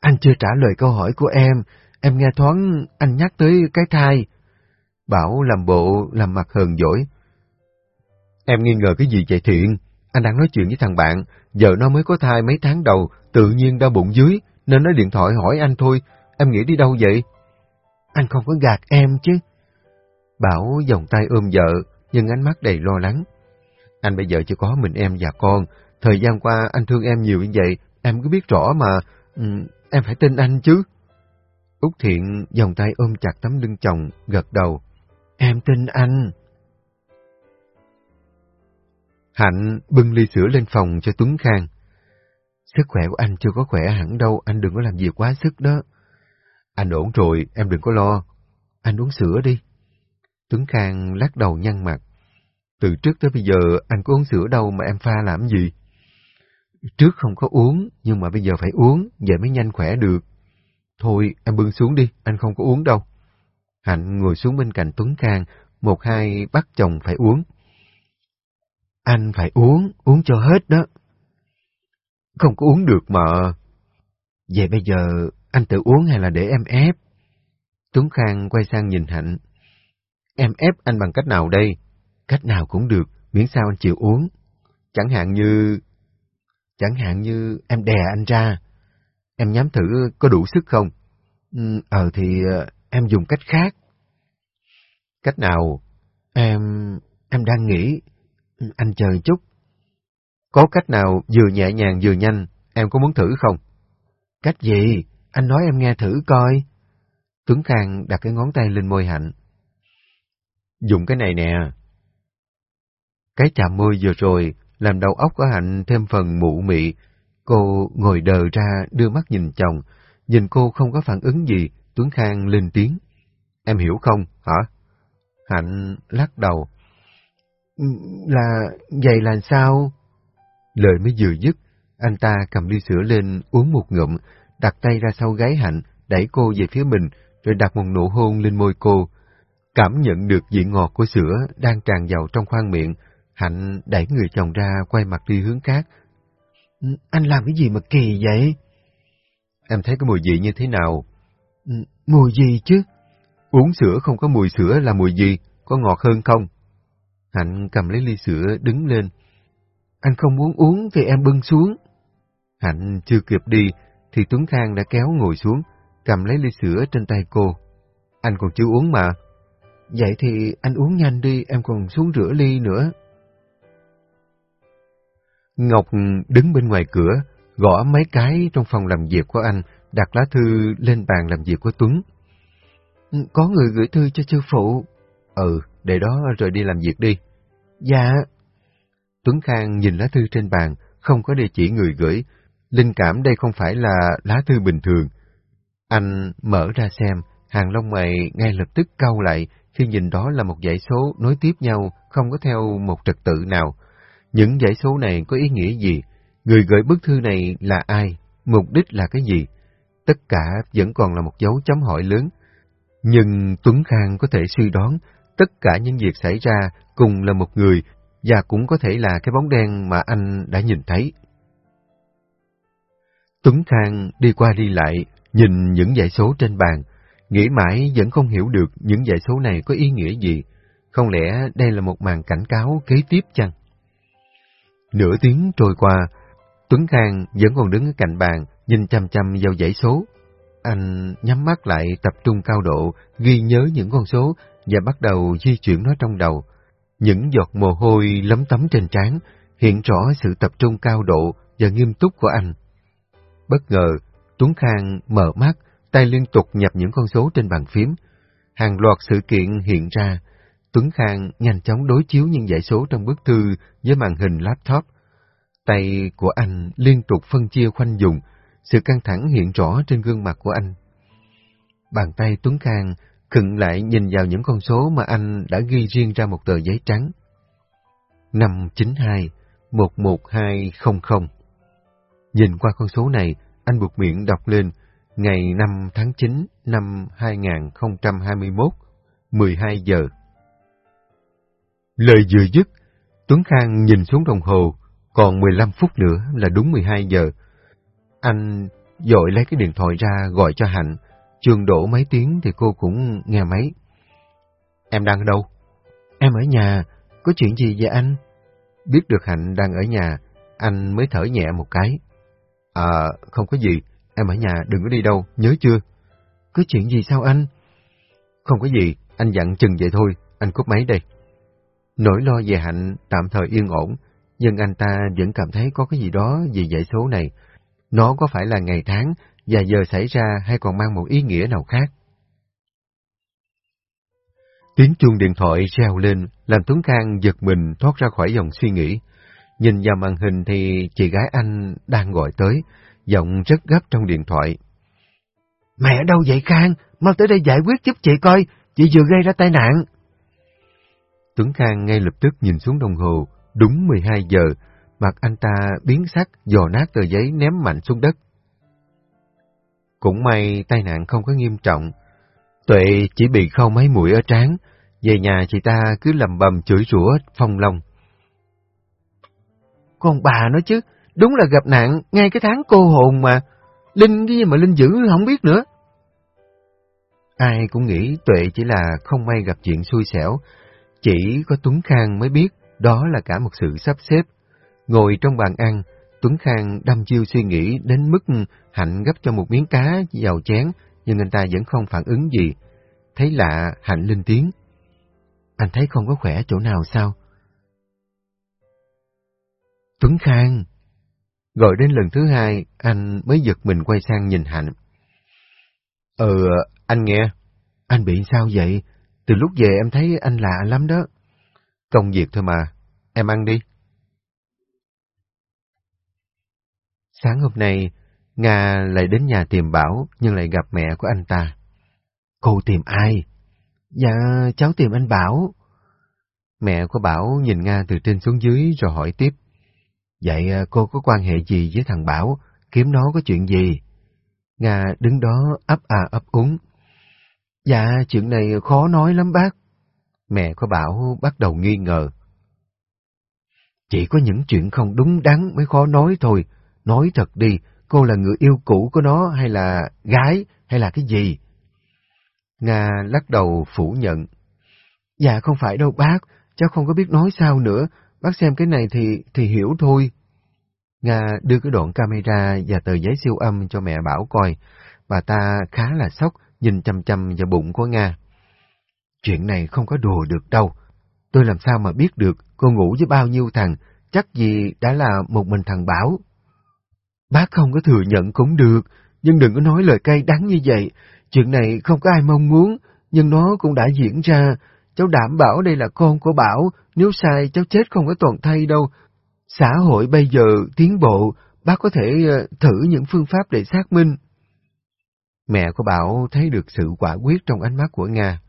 Anh chưa trả lời câu hỏi của em, em nghe thoáng anh nhắc tới cái thai. Bảo làm bộ, làm mặt hờn dỗi. Em nghi ngờ cái gì vậy Thiện? Anh đang nói chuyện với thằng bạn, giờ nó mới có thai mấy tháng đầu, tự nhiên đau bụng dưới, nên nó điện thoại hỏi anh thôi. Em nghĩ đi đâu vậy? Anh không có gạt em chứ. Bảo vòng tay ôm vợ, nhưng ánh mắt đầy lo lắng. Anh bây giờ chỉ có mình em và con, thời gian qua anh thương em nhiều như vậy, em cứ biết rõ mà, ừ, em phải tin anh chứ. Út Thiện vòng tay ôm chặt tấm lưng chồng, gật đầu. Em tin anh. Hạnh bưng ly sữa lên phòng cho Tuấn Khang. Sức khỏe của anh chưa có khỏe hẳn đâu, anh đừng có làm gì quá sức đó. Anh ổn rồi, em đừng có lo. Anh uống sữa đi. Tuấn Khang lắc đầu nhăn mặt. Từ trước tới bây giờ anh có uống sữa đâu mà em pha làm gì? Trước không có uống, nhưng mà bây giờ phải uống, vậy mới nhanh khỏe được. Thôi, em bưng xuống đi, anh không có uống đâu. Hạnh ngồi xuống bên cạnh Tuấn Khang, một hai bắt chồng phải uống. Anh phải uống, uống cho hết đó. Không có uống được mà. Vậy bây giờ anh tự uống hay là để em ép? Tuấn Khang quay sang nhìn Hạnh. Em ép anh bằng cách nào đây? Cách nào cũng được, miễn sao anh chịu uống. Chẳng hạn như... Chẳng hạn như em đè anh ra. Em nhắm thử có đủ sức không? Ừ, ờ thì ờ, em dùng cách khác. Cách nào? Em... em đang nghĩ. Anh chờ chút. Có cách nào vừa nhẹ nhàng vừa nhanh, em có muốn thử không? Cách gì? Anh nói em nghe thử coi. Tuấn Khang đặt cái ngón tay lên môi Hạnh. Dùng cái này nè. Cái chạm môi vừa rồi làm đầu óc của Hạnh thêm phần mụ mị. Cô ngồi đờ ra đưa mắt nhìn chồng. Nhìn cô không có phản ứng gì, Tuấn Khang lên tiếng. Em hiểu không, hả? Hạnh lắc đầu. Ừ, là... vậy là sao? Lời mới vừa dứt, anh ta cầm ly sữa lên uống một ngụm, đặt tay ra sau gáy Hạnh, đẩy cô về phía mình, rồi đặt một nụ hôn lên môi cô. Cảm nhận được vị ngọt của sữa đang tràn vào trong khoang miệng, Hạnh đẩy người chồng ra quay mặt đi hướng khác. Ừ, anh làm cái gì mà kỳ vậy? Em thấy cái mùi vị như thế nào? Ừ, mùi gì chứ? Uống sữa không có mùi sữa là mùi gì? Có ngọt hơn không? Hạnh cầm lấy ly sữa đứng lên. Anh không muốn uống thì em bưng xuống. Hạnh chưa kịp đi thì Tuấn Khang đã kéo ngồi xuống, cầm lấy ly sữa trên tay cô. Anh còn chưa uống mà. Vậy thì anh uống nhanh đi, em còn xuống rửa ly nữa. Ngọc đứng bên ngoài cửa, gõ mấy cái trong phòng làm việc của anh, đặt lá thư lên bàn làm việc của Tuấn. Ừ, có người gửi thư cho sư phụ. Ừ, để đó rồi đi làm việc đi. Dạ. Tuấn Khang nhìn lá thư trên bàn, không có địa chỉ người gửi. Linh cảm đây không phải là lá thư bình thường. Anh mở ra xem, hàng lông mày ngay lập tức cau lại khi nhìn đó là một dãy số nối tiếp nhau, không có theo một trật tự nào. Những dãy số này có ý nghĩa gì? Người gửi bức thư này là ai? Mục đích là cái gì? Tất cả vẫn còn là một dấu chấm hỏi lớn. Nhưng Tuấn Khang có thể suy đoán tất cả những việc xảy ra cùng là một người và cũng có thể là cái bóng đen mà anh đã nhìn thấy. Tuấn Khang đi qua đi lại, nhìn những dãy số trên bàn, nghĩ mãi vẫn không hiểu được những dãy số này có ý nghĩa gì. Không lẽ đây là một màn cảnh cáo kế tiếp chăng? Nửa tiếng trôi qua, Tuấn Khang vẫn còn đứng ở cạnh bàn, nhìn chăm chăm vào dãy số. Anh nhắm mắt lại tập trung cao độ, ghi nhớ những con số và bắt đầu di chuyển nó trong đầu. Những giọt mồ hôi lấm tấm trên trán hiện rõ sự tập trung cao độ và nghiêm túc của anh. Bất ngờ, Tuấn Khang mở mắt, tay liên tục nhập những con số trên bàn phím. Hàng loạt sự kiện hiện ra, Tuấn Khang nhanh chóng đối chiếu những dãy số trong bức thư với màn hình laptop. Tay của anh liên tục phân chia khoanh dùng, sự căng thẳng hiện rõ trên gương mặt của anh. Bàn tay Tuấn Khang khựng lại nhìn vào những con số mà anh đã ghi riêng ra một tờ giấy trắng. 592, 11200. Nhìn qua con số này, anh buộc miệng đọc lên ngày 5 tháng 9 năm 2021, 12 giờ. Lời vừa dứt, Tuấn Khang nhìn xuống đồng hồ, còn 15 phút nữa là đúng 12 giờ. Anh dội lấy cái điện thoại ra gọi cho Hạnh, trường đổ mấy tiếng thì cô cũng nghe máy. Em đang ở đâu? Em ở nhà, có chuyện gì vậy anh? Biết được Hạnh đang ở nhà, anh mới thở nhẹ một cái. À, không có gì, em ở nhà đừng có đi đâu, nhớ chưa? Có chuyện gì sao anh? Không có gì, anh dặn chừng vậy thôi, anh cúp máy đây. Nỗi lo về Hạnh tạm thời yên ổn, nhưng anh ta vẫn cảm thấy có cái gì đó về dãy số này. Nó có phải là ngày tháng và giờ xảy ra hay còn mang một ý nghĩa nào khác? Tiếng chuông điện thoại reo lên, làm Tuấn Khang giật mình thoát ra khỏi dòng suy nghĩ. Nhìn vào màn hình thì chị gái anh đang gọi tới, giọng rất gấp trong điện thoại. Mẹ đâu vậy Khang? Mau tới đây giải quyết giúp chị coi, chị vừa gây ra tai nạn. Tuấn Khang ngay lập tức nhìn xuống đồng hồ, đúng 12 giờ, mặt anh ta biến sắc, dò nát tờ giấy ném mạnh xuống đất. Cũng may tai nạn không có nghiêm trọng, Tuệ chỉ bị khâu mấy mũi ở trán, về nhà chị ta cứ lầm bầm chửi rủa phong long. Con bà nói chứ, đúng là gặp nạn ngay cái tháng cô hồn mà, Linh cái gì mà Linh dữ không biết nữa. Ai cũng nghĩ Tuệ chỉ là không may gặp chuyện xui xẻo, chỉ có Tuấn Khang mới biết đó là cả một sự sắp xếp. Ngồi trong bàn ăn, Tuấn Khang đâm chiêu suy nghĩ đến mức Hạnh gấp cho một miếng cá vào chén, nhưng anh ta vẫn không phản ứng gì. Thấy lạ, Hạnh lên tiếng. Anh thấy không có khỏe chỗ nào sao? Tuấn Khang! Gọi đến lần thứ hai, anh mới giật mình quay sang nhìn Hạnh. Ừ, anh nghe. Anh bị sao vậy? Từ lúc về em thấy anh lạ lắm đó. Công việc thôi mà, em ăn đi. Sáng hôm nay, Nga lại đến nhà tìm Bảo nhưng lại gặp mẹ của anh ta. Cô tìm ai? Dạ, cháu tìm anh Bảo. Mẹ của Bảo nhìn Nga từ trên xuống dưới rồi hỏi tiếp. Vậy à, cô có quan hệ gì với thằng Bảo? Kiếm nó có chuyện gì? Nga đứng đó ấp à ấp úng. Dạ, chuyện này khó nói lắm bác. Mẹ của Bảo bắt đầu nghi ngờ. Chỉ có những chuyện không đúng đắn mới khó nói thôi. Nói thật đi, cô là người yêu cũ của nó hay là gái hay là cái gì? Nga lắc đầu phủ nhận. Dạ không phải đâu bác, cháu không có biết nói sao nữa, bác xem cái này thì thì hiểu thôi. Nga đưa cái đoạn camera và tờ giấy siêu âm cho mẹ Bảo coi. Bà ta khá là sốc, nhìn chăm chăm vào bụng của Nga. Chuyện này không có đùa được đâu. Tôi làm sao mà biết được cô ngủ với bao nhiêu thằng, chắc gì đã là một mình thằng Bảo. Bác không có thừa nhận cũng được, nhưng đừng có nói lời cay đắng như vậy. Chuyện này không có ai mong muốn, nhưng nó cũng đã diễn ra. Cháu đảm bảo đây là con của Bảo, nếu sai cháu chết không có toàn thay đâu. Xã hội bây giờ tiến bộ, bác có thể ờ, thử những phương pháp để xác minh. Mẹ của Bảo thấy được sự quả quyết trong ánh mắt của Nga.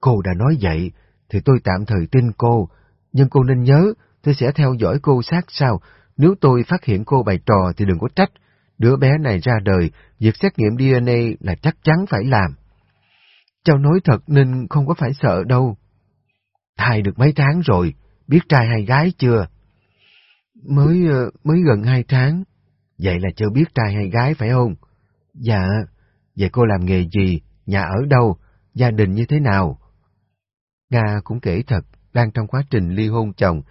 Cô đã nói vậy, thì tôi tạm thời tin cô, nhưng cô nên nhớ, tôi sẽ theo dõi cô sát sao, nếu tôi phát hiện cô bày trò thì đừng có trách. Đứa bé này ra đời, việc xét nghiệm DNA là chắc chắn phải làm. Cháu nói thật nên không có phải sợ đâu. Thai được mấy tháng rồi, biết trai hay gái chưa? Mới ờ, mới gần hai tháng. Vậy là chưa biết trai hay gái phải không? Dạ, vậy cô làm nghề gì, nhà ở đâu, gia đình như thế nào? Nga cũng kể thật, đang trong quá trình ly hôn chồng,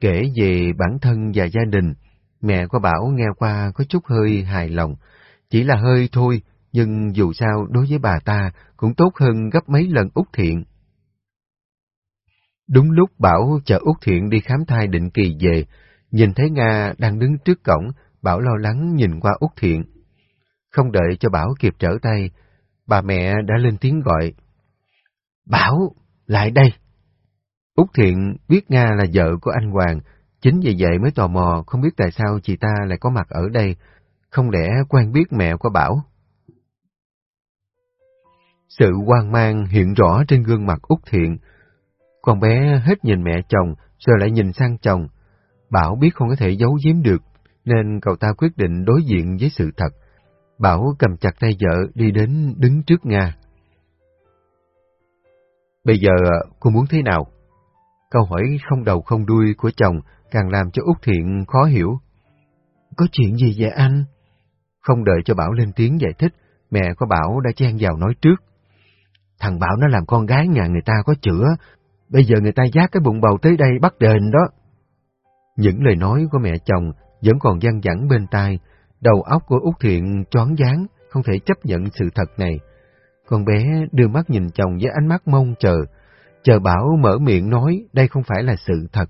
Kể về bản thân và gia đình, mẹ của Bảo nghe qua có chút hơi hài lòng. Chỉ là hơi thôi, nhưng dù sao đối với bà ta cũng tốt hơn gấp mấy lần Út Thiện. Đúng lúc Bảo chờ Út Thiện đi khám thai định kỳ về, nhìn thấy Nga đang đứng trước cổng, Bảo lo lắng nhìn qua Út Thiện. Không đợi cho Bảo kịp trở tay, bà mẹ đã lên tiếng gọi. Bảo, lại đây! Úc Thiện biết Nga là vợ của anh Hoàng, chính vì vậy mới tò mò không biết tại sao chị ta lại có mặt ở đây, không lẽ quen biết mẹ của Bảo. Sự hoang mang hiện rõ trên gương mặt Úc Thiện. Con bé hết nhìn mẹ chồng, rồi lại nhìn sang chồng. Bảo biết không có thể giấu giếm được, nên cậu ta quyết định đối diện với sự thật. Bảo cầm chặt tay vợ đi đến đứng trước Nga. Bây giờ à, cô muốn thế nào? Câu hỏi không đầu không đuôi của chồng càng làm cho Út Thiện khó hiểu. Có chuyện gì vậy anh? Không đợi cho Bảo lên tiếng giải thích, mẹ của Bảo đã chen vào nói trước. Thằng Bảo nó làm con gái nhà người ta có chữa, bây giờ người ta giác cái bụng bầu tới đây bắt đền đó. Những lời nói của mẹ chồng vẫn còn gian dẳng bên tai, đầu óc của Út Thiện choáng váng, không thể chấp nhận sự thật này. Con bé đưa mắt nhìn chồng với ánh mắt mong chờ, chờ Bảo mở miệng nói đây không phải là sự thật.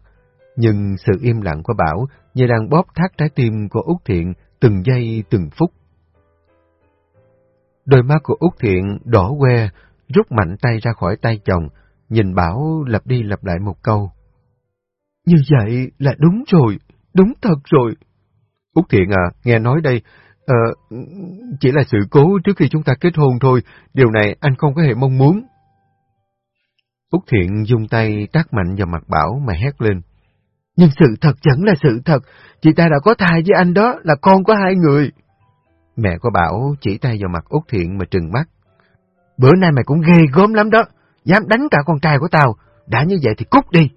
Nhưng sự im lặng của Bảo như đang bóp thắt trái tim của Út Thiện từng giây từng phút. Đôi mắt của Út Thiện đỏ que, rút mạnh tay ra khỏi tay chồng, nhìn Bảo lặp đi lặp lại một câu. Như vậy là đúng rồi, đúng thật rồi. Út Thiện à, nghe nói đây, uh, chỉ là sự cố trước khi chúng ta kết hôn thôi, điều này anh không có hề mong muốn. Út Thiện dùng tay tác mạnh vào mặt Bảo mà hét lên. Nhưng sự thật chẳng là sự thật, chị ta đã có thai với anh đó, là con của hai người. Mẹ của Bảo chỉ tay vào mặt Út Thiện mà trừng mắt. Bữa nay mày cũng ghê gớm lắm đó, dám đánh cả con trai của tao, đã như vậy thì cút đi.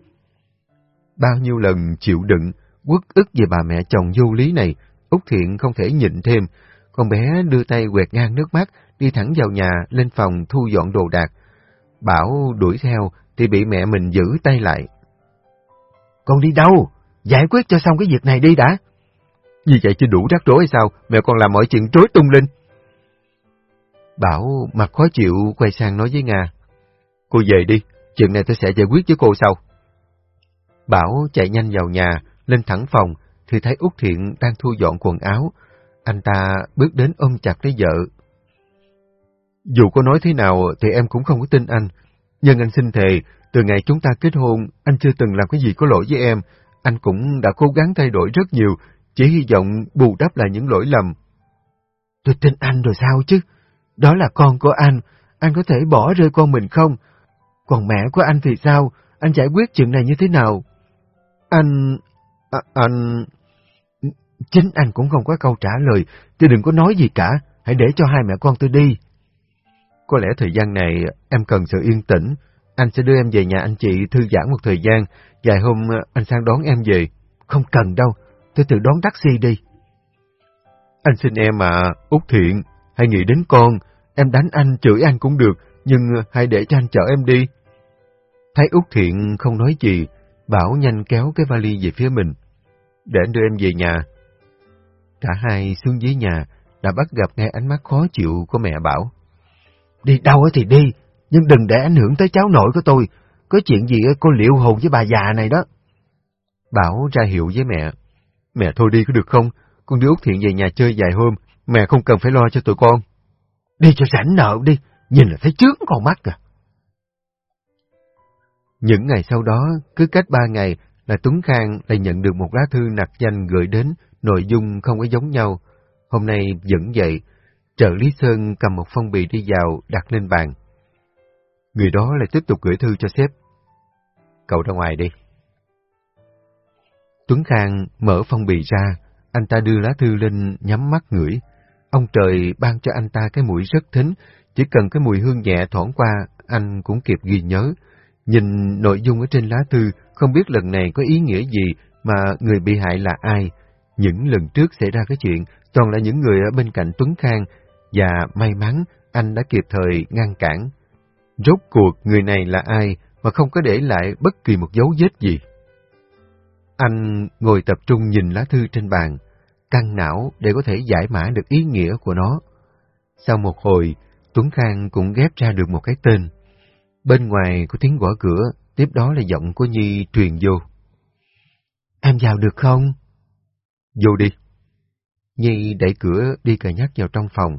Bao nhiêu lần chịu đựng, quất ức về bà mẹ chồng vô lý này, Út Thiện không thể nhịn thêm. Con bé đưa tay quẹt ngang nước mắt, đi thẳng vào nhà, lên phòng thu dọn đồ đạc. Bảo đuổi theo, thì bị mẹ mình giữ tay lại. Con đi đâu? Giải quyết cho xong cái việc này đi đã. Như vậy chứ đủ rắc rối hay sao? Mẹ còn làm mọi chuyện rối tung lên. Bảo mặt khó chịu quay sang nói với Nga. Cô về đi, chuyện này tôi sẽ giải quyết với cô sau. Bảo chạy nhanh vào nhà, lên thẳng phòng, thì thấy Út Thiện đang thu dọn quần áo. Anh ta bước đến ôm chặt lấy vợ. Dù có nói thế nào thì em cũng không có tin anh. Nhưng anh xin thề, từ ngày chúng ta kết hôn, anh chưa từng làm cái gì có lỗi với em. Anh cũng đã cố gắng thay đổi rất nhiều, chỉ hy vọng bù đắp lại những lỗi lầm. Tôi tin anh rồi sao chứ? Đó là con của anh, anh có thể bỏ rơi con mình không? Còn mẹ của anh thì sao? Anh giải quyết chuyện này như thế nào? Anh... À, anh... Chính anh cũng không có câu trả lời, tôi đừng có nói gì cả, hãy để cho hai mẹ con tôi đi. Có lẽ thời gian này em cần sự yên tĩnh, anh sẽ đưa em về nhà anh chị thư giãn một thời gian, vài hôm anh sang đón em về. Không cần đâu, tôi tự đón taxi đi. Anh xin em à, Út Thiện, hãy nghĩ đến con, em đánh anh, chửi anh cũng được, nhưng ờ, hãy để cho anh chở em đi. Thấy Út Thiện không nói gì, Bảo nhanh kéo cái vali về phía mình. Để anh đưa em về nhà. Cả hai xuống dưới nhà, đã bắt gặp ngay ánh mắt khó chịu của mẹ Bảo. Đi đâu thì đi, nhưng đừng để ảnh hưởng tới cháu nội của tôi. Có chuyện gì cô liệu hồn với bà già này đó. Bảo ra hiệu với mẹ. Mẹ thôi đi có được không? Con đưa Út Thiện về nhà chơi vài hôm, mẹ không cần phải lo cho tụi con. Đi cho rảnh nợ đi, nhìn là thấy trướng con mắt à. Những ngày sau đó, cứ cách ba ngày là Tuấn Khang lại nhận được một lá thư nặc danh gửi đến, nội dung không có giống nhau. Hôm nay vẫn vậy, trợ Lý Sơn cầm một phong bì đi vào đặt lên bàn. Người đó lại tiếp tục gửi thư cho sếp. Cậu ra ngoài đi. Tuấn Khang mở phong bì ra, anh ta đưa lá thư lên nhắm mắt ngửi. Ông trời ban cho anh ta cái mũi rất thính, chỉ cần cái mùi hương nhẹ thoảng qua, anh cũng kịp ghi nhớ. Nhìn nội dung ở trên lá thư, không biết lần này có ý nghĩa gì mà người bị hại là ai. Những lần trước xảy ra cái chuyện, toàn là những người ở bên cạnh Tuấn Khang, và may mắn anh đã kịp thời ngăn cản. Rốt cuộc người này là ai mà không có để lại bất kỳ một dấu vết gì. Anh ngồi tập trung nhìn lá thư trên bàn, căng não để có thể giải mã được ý nghĩa của nó. Sau một hồi, Tuấn Khang cũng ghép ra được một cái tên. Bên ngoài có tiếng gõ cửa, tiếp đó là giọng của Nhi truyền vô. Em vào được không? Vô đi. Nhi đẩy cửa đi cà nhắc vào trong phòng,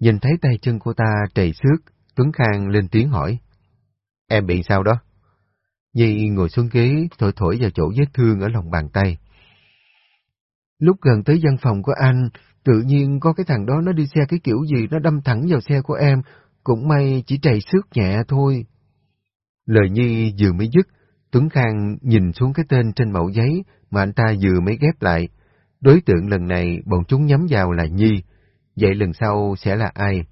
nhìn thấy tay chân cô ta trầy xước, Tuấn Khang lên tiếng hỏi. Em bị sao đó? Nhi ngồi xuống ghế, thổi thổi vào chỗ vết thương ở lòng bàn tay. Lúc gần tới văn phòng của anh, tự nhiên có cái thằng đó nó đi xe cái kiểu gì nó đâm thẳng vào xe của em, cũng may chỉ trầy xước nhẹ thôi. Lời Nhi vừa mới dứt, Tuấn Khang nhìn xuống cái tên trên mẫu giấy mà anh ta vừa mới ghép lại. Đối tượng lần này bọn chúng nhắm vào là Nhi, vậy lần sau sẽ là ai?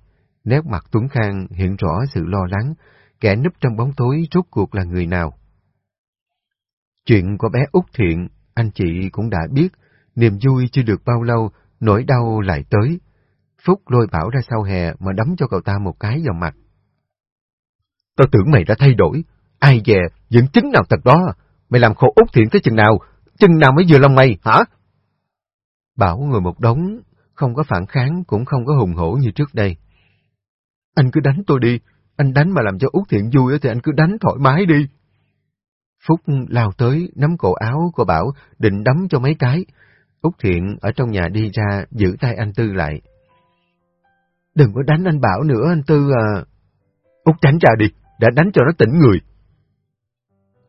Nét mặt Tuấn Khang hiện rõ sự lo lắng, kẻ núp trong bóng tối rốt cuộc là người nào? Chuyện của bé Út Thiện, anh chị cũng đã biết, niềm vui chưa được bao lâu, nỗi đau lại tới. Phúc lôi Bảo ra sau hè mà đấm cho cậu ta một cái vào mặt. Tao tưởng mày đã thay đổi, ai về, những chứng nào thật đó. Mày làm khổ Út Thiện tới chừng nào, chừng nào mới vừa lòng mày, hả? Bảo ngồi một đống, không có phản kháng, cũng không có hùng hổ như trước đây. Anh cứ đánh tôi đi, anh đánh mà làm cho Út Thiện vui thì anh cứ đánh thoải mái đi. Phúc lao tới, nắm cổ áo của Bảo, định đấm cho mấy cái. Úc Thiện ở trong nhà đi ra, giữ tay anh Tư lại. Đừng có đánh anh Bảo nữa, anh Tư à. Úc tránh ra đi, đã đánh cho nó tỉnh người.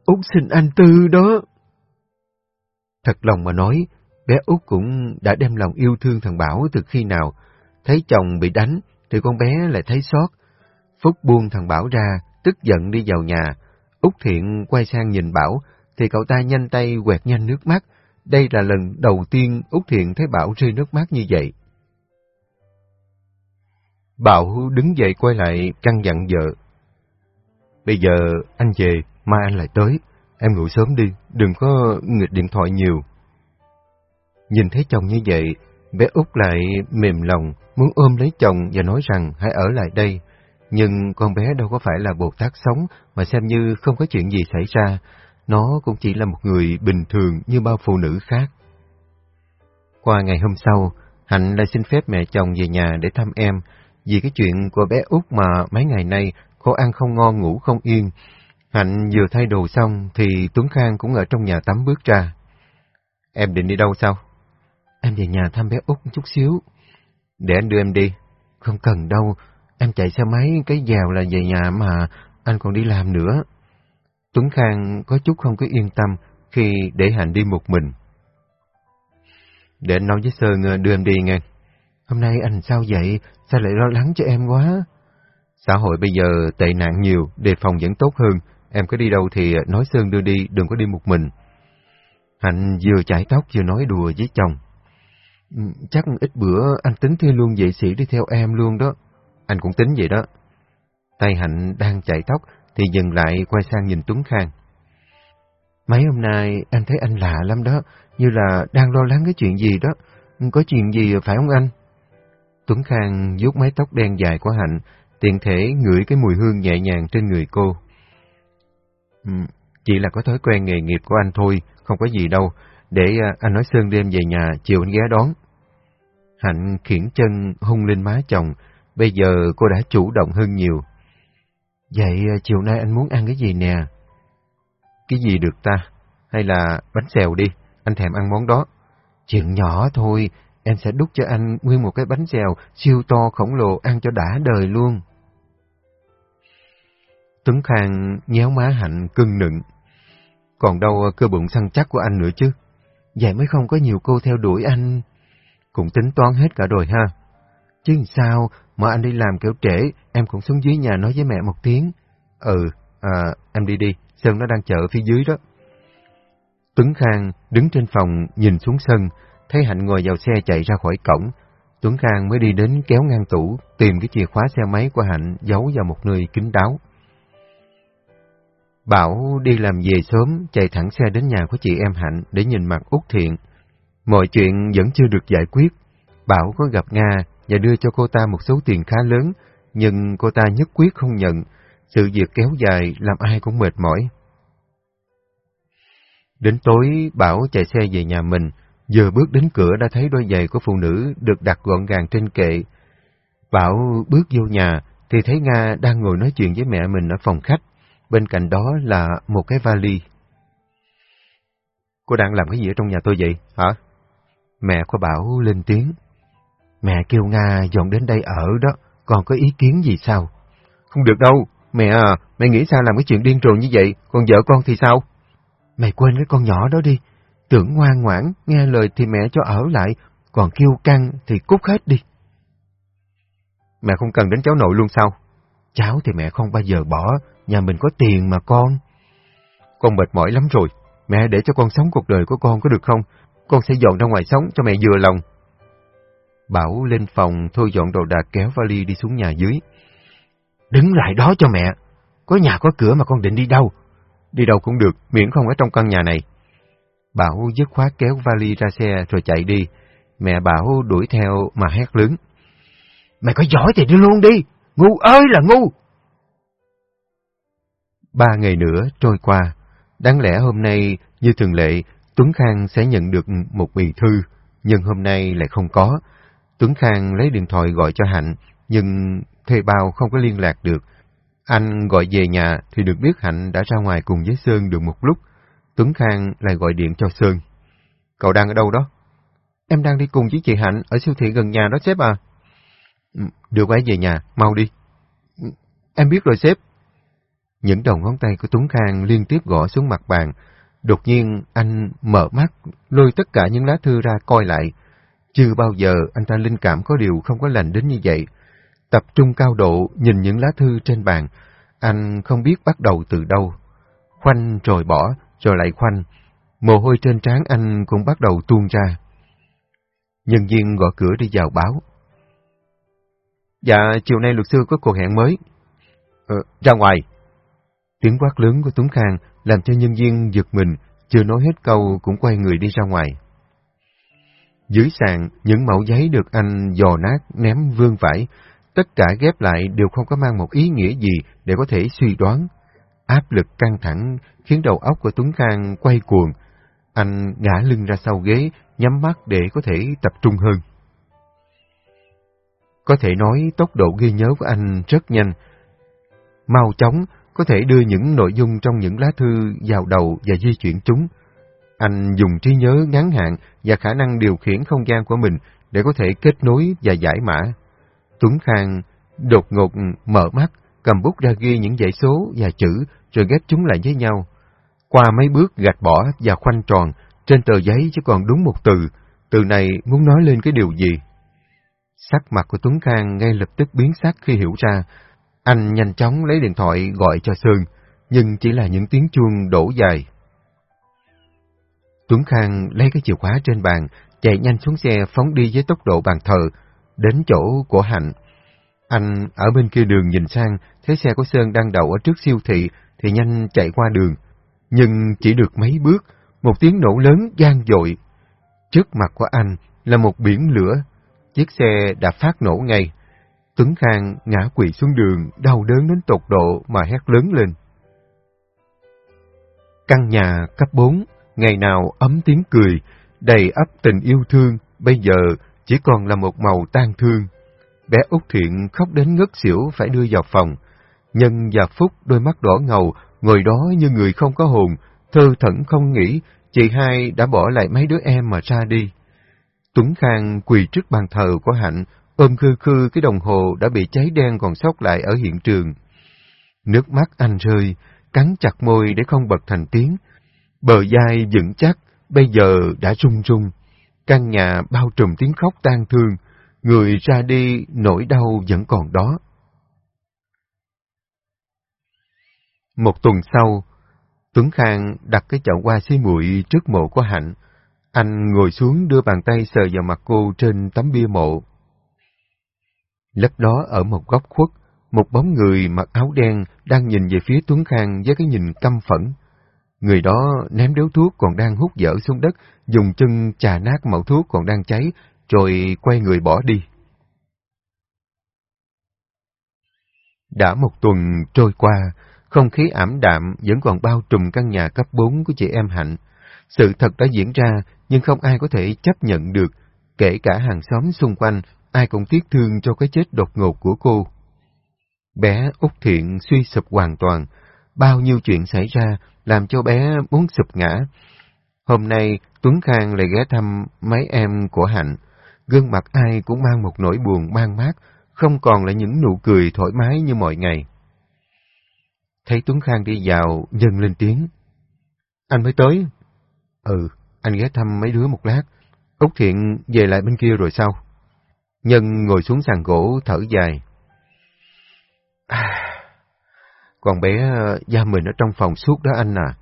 Úc xin anh Tư đó. Thật lòng mà nói, bé Úc cũng đã đem lòng yêu thương thằng Bảo từ khi nào. Thấy chồng bị đánh, thì con bé lại thấy xót. Phúc buông thằng Bảo ra, tức giận đi vào nhà. Úc Thiện quay sang nhìn Bảo, thì cậu ta nhanh tay quẹt nhanh nước mắt. Đây là lần đầu tiên Úc Thiện thấy Bảo rơi nước mắt như vậy. Bảo đứng dậy quay lại căn dặn vợ. Bây giờ anh về, mai anh lại tới. Em ngủ sớm đi, đừng có nghịch điện thoại nhiều. Nhìn thấy chồng như vậy, bé Út lại mềm lòng, muốn ôm lấy chồng và nói rằng hãy ở lại đây. Nhưng con bé đâu có phải là Bồ Tát sống mà xem như không có chuyện gì xảy ra. Nó cũng chỉ là một người bình thường như bao phụ nữ khác. Qua ngày hôm sau, Hạnh lại xin phép mẹ chồng về nhà để thăm em, vì cái chuyện của bé út mà mấy ngày nay cô ăn không ngon ngủ không yên. Hạnh vừa thay đồ xong thì Tuấn Khang cũng ở trong nhà tắm bước ra. Em định đi đâu sao? Em về nhà thăm bé út chút xíu. Để anh đưa em đi. Không cần đâu, em chạy xe máy cái dèo là về nhà mà anh còn đi làm nữa. Tuấn Khang có chút không có yên tâm khi để Hạnh đi một mình. Để anh nói với Sơn ờ, đưa em đi nghe. Hôm nay anh sao vậy? Sao lại lo lắng cho em quá? Xã hội bây giờ tệ nạn nhiều, đề phòng vẫn tốt hơn. Em có đi đâu thì ờ, nói Sơn đưa đi, đừng có đi một mình. Hạnh vừa chải tóc vừa nói đùa với chồng. Ừ, chắc ít bữa anh tính thuê luôn vệ sĩ đi theo em luôn đó. Anh cũng tính vậy đó. Tay Hạnh đang chạy tóc thì dừng lại quay sang nhìn Tuấn Khang. Mấy hôm nay anh thấy anh lạ lắm đó, như là đang lo lắng cái chuyện gì đó. Có chuyện gì phải không anh? Tuấn Khang vuốt mái tóc đen dài của Hạnh, tiện thể ngửi cái mùi hương nhẹ nhàng trên người cô. Ừ, chỉ là có thói quen nghề nghiệp của anh thôi, không có gì đâu, để à, anh nói Sơn đêm về nhà, chiều anh ghé đón. Hạnh khiển chân hung lên má chồng, bây giờ cô đã chủ động hơn nhiều. Vậy ờ, chiều nay anh muốn ăn cái gì nè? Cái gì được ta? Hay là bánh xèo đi, anh thèm ăn món đó. Chuyện nhỏ thôi, em sẽ đút cho anh nguyên một cái bánh xèo siêu to khổng lồ ăn cho đã đời luôn. Tuấn Khang nhéo má Hạnh cưng nựng. Còn đâu ờ, cơ bụng săn chắc của anh nữa chứ. Vậy mới không có nhiều cô theo đuổi anh. Cũng tính toán hết cả rồi ha. Chứ sao, mà anh đi làm kiểu trễ, em cũng xuống dưới nhà nói với mẹ một tiếng. Ừ, à, em đi đi, Sơn nó đang chờ phía dưới đó. Tuấn Khang đứng trên phòng nhìn xuống sân, thấy Hạnh ngồi vào xe chạy ra khỏi cổng. Tuấn Khang mới đi đến kéo ngang tủ, tìm cái chìa khóa xe máy của Hạnh giấu vào một nơi kín đáo. Bảo đi làm về sớm, chạy thẳng xe đến nhà của chị em Hạnh để nhìn mặt Út Thiện. Mọi chuyện vẫn chưa được giải quyết. Bảo có gặp Nga và đưa cho cô ta một số tiền khá lớn, nhưng cô ta nhất quyết không nhận. Sự việc kéo dài làm ai cũng mệt mỏi. Đến tối, Bảo chạy xe về nhà mình, Vừa bước đến cửa đã thấy đôi giày của phụ nữ được đặt gọn gàng trên kệ. Bảo bước vô nhà thì thấy Nga đang ngồi nói chuyện với mẹ mình ở phòng khách. Bên cạnh đó là một cái vali. Cô đang làm cái gì ở trong nhà tôi vậy, hả? Mẹ của Bảo lên tiếng. Mẹ kêu Nga dọn đến đây ở đó, còn có ý kiến gì sao? Không được đâu, mẹ à, mẹ nghĩ sao làm cái chuyện điên rồ như vậy, còn vợ con thì sao? Mày quên cái con nhỏ đó đi, Tưởng ngoan ngoãn, nghe lời thì mẹ cho ở lại, còn kêu căng thì cút hết đi. Mẹ không cần đến cháu nội luôn sao? Cháu thì mẹ không bao giờ bỏ, nhà mình có tiền mà con. con mệt mỏi lắm rồi. Mẹ để cho con sống cuộc đời của con có được không? Con sẽ dọn ra ngoài sống cho mẹ vừa lòng. Bảo lên phòng thôi dọn đồ đạc kéo vali đi xuống nhà dưới. Đứng lại đó cho mẹ. Có nhà có cửa mà con định đi đâu? Đi đâu cũng được, miễn không ở trong căn nhà này. Bảo dứt khoát kéo vali ra xe rồi chạy đi. Mẹ Bảo đuổi theo mà hét lớn. Mày có giỏi thì đi luôn đi, ngu ơi là ngu! Ba ngày nữa trôi qua, đáng lẽ hôm nay như thường lệ Tuấn Khang sẽ nhận được một bì thư, nhưng hôm nay lại không có. Tuấn Khang lấy điện thoại gọi cho Hạnh, nhưng thuê bao không có liên lạc được. Anh gọi về nhà thì được biết Hạnh đã ra ngoài cùng với Sơn được một lúc. Tuấn Khang lại gọi điện cho Sơn. Cậu đang ở đâu đó? Em đang đi cùng với chị Hạnh ở siêu thị gần nhà đó sếp à. Ừ, được quay về nhà, mau đi. Ừ, em biết rồi sếp. Những đầu ngón tay của Tuấn Khang liên tiếp gõ xuống mặt bàn. Đột nhiên anh mở mắt, lôi tất cả những lá thư ra coi lại. Chưa bao giờ anh ta linh cảm có điều không có lành đến như vậy. Tập trung cao độ nhìn những lá thư trên bàn, anh không biết bắt đầu từ đâu. Khoanh rồi bỏ, rồi lại khoanh. Mồ hôi trên trán anh cũng bắt đầu tuôn ra. Nhân viên gõ cửa đi vào báo. Dạ, chiều nay luật sư có cuộc hẹn mới. Ờ, ra ngoài. Tiếng quát lớn của Tuấn Khang làm cho nhân viên giật mình, chưa nói hết câu cũng quay người đi ra ngoài. Dưới sàn, những mẫu giấy được anh dò nát, ném vương vãi, tất cả ghép lại đều không có mang một ý nghĩa gì để có thể suy đoán. Áp lực căng thẳng khiến đầu óc của Tuấn Khang quay cuồng. Anh ngã lưng ra sau ghế, nhắm mắt để có thể tập trung hơn. Có thể nói tốc độ ghi nhớ của anh rất nhanh. Mau chóng, có thể đưa những nội dung trong những lá thư vào đầu và di chuyển chúng. Anh dùng trí nhớ ngắn hạn và khả năng điều khiển không gian của mình để có thể kết nối và giải mã. Tuấn Khang đột ngột mở mắt, cầm bút ra ghi những dãy số và chữ rồi ghép chúng lại với nhau. Qua mấy bước gạch bỏ và khoanh tròn, trên tờ giấy chỉ còn đúng một từ, từ này muốn nói lên cái điều gì. Sắc mặt của Tuấn Khang ngay lập tức biến sắc khi hiểu ra, anh nhanh chóng lấy điện thoại gọi cho Sơn, nhưng chỉ là những tiếng chuông đổ dài. Tuấn Khang lấy cái chìa khóa trên bàn, chạy nhanh xuống xe phóng đi với tốc độ bàn thờ, đến chỗ của Hạnh. Anh ở bên kia đường nhìn sang, thấy xe của Sơn đang đậu ở trước siêu thị thì nhanh chạy qua đường. Nhưng chỉ được mấy bước, một tiếng nổ lớn gian dội. Trước mặt của anh là một biển lửa. Chiếc xe đã phát nổ ngay. Tuấn Khang ngã quỵ xuống đường, đau đớn đến tột độ mà hét lớn lên. Căn nhà cấp 4, ngày nào ấm tiếng cười, đầy ấp tình yêu thương, bây giờ chỉ còn là một màu tan thương. Bé Út Thiện khóc đến ngất xỉu phải đưa vào phòng. Nhân và Phúc đôi mắt đỏ ngầu, ngồi đó như người không có hồn, thơ thẩn không nghĩ, chị hai đã bỏ lại mấy đứa em mà ra đi. Tuấn Khang quỳ trước bàn thờ của Hạnh, ôm khư khư cái đồng hồ đã bị cháy đen còn sót lại ở hiện trường. Nước mắt anh rơi, cắn chặt môi để không bật thành tiếng. Bờ vai vững chắc, bây giờ đã rung rung. Căn nhà bao trùm tiếng khóc tan thương, người ra đi nỗi đau vẫn còn đó. Một tuần sau, Tuấn Khang đặt cái chậu hoa xí muội trước mộ của Hạnh. Anh ngồi xuống đưa bàn tay sờ vào mặt cô trên tấm bia mộ. Lấp đó ở một góc khuất, một bóng người mặc áo đen đang nhìn về phía Tuấn Khang với cái nhìn căm phẫn. Người đó ném điếu thuốc còn đang hút dở xuống đất, dùng chân chà nát mẩu thuốc còn đang cháy, rồi quay người bỏ đi. Đã một tuần trôi qua, không khí ảm đạm vẫn còn bao trùm căn nhà cấp 4 của chị em Hạnh. Sự thật đã diễn ra, nhưng không ai có thể chấp nhận được, kể cả hàng xóm xung quanh, ai cũng tiếc thương cho cái chết đột ngột của cô. Bé Út Thiện suy sụp hoàn toàn, bao nhiêu chuyện xảy ra làm cho bé muốn sụp ngã. Hôm nay, Tuấn Khang lại ghé thăm mấy em của Hạnh. Gương mặt ai cũng mang một nỗi buồn mang mát, không còn là những nụ cười thoải mái như mọi ngày. Thấy Tuấn Khang đi vào, dần lên tiếng. Anh mới tới. Ừ, anh ghé thăm mấy đứa một lát. Úc Thiện về lại bên kia rồi sao? Nhân ngồi xuống sàn gỗ thở dài. À, còn bé ờ, Gia mình ở trong phòng suốt đó anh à.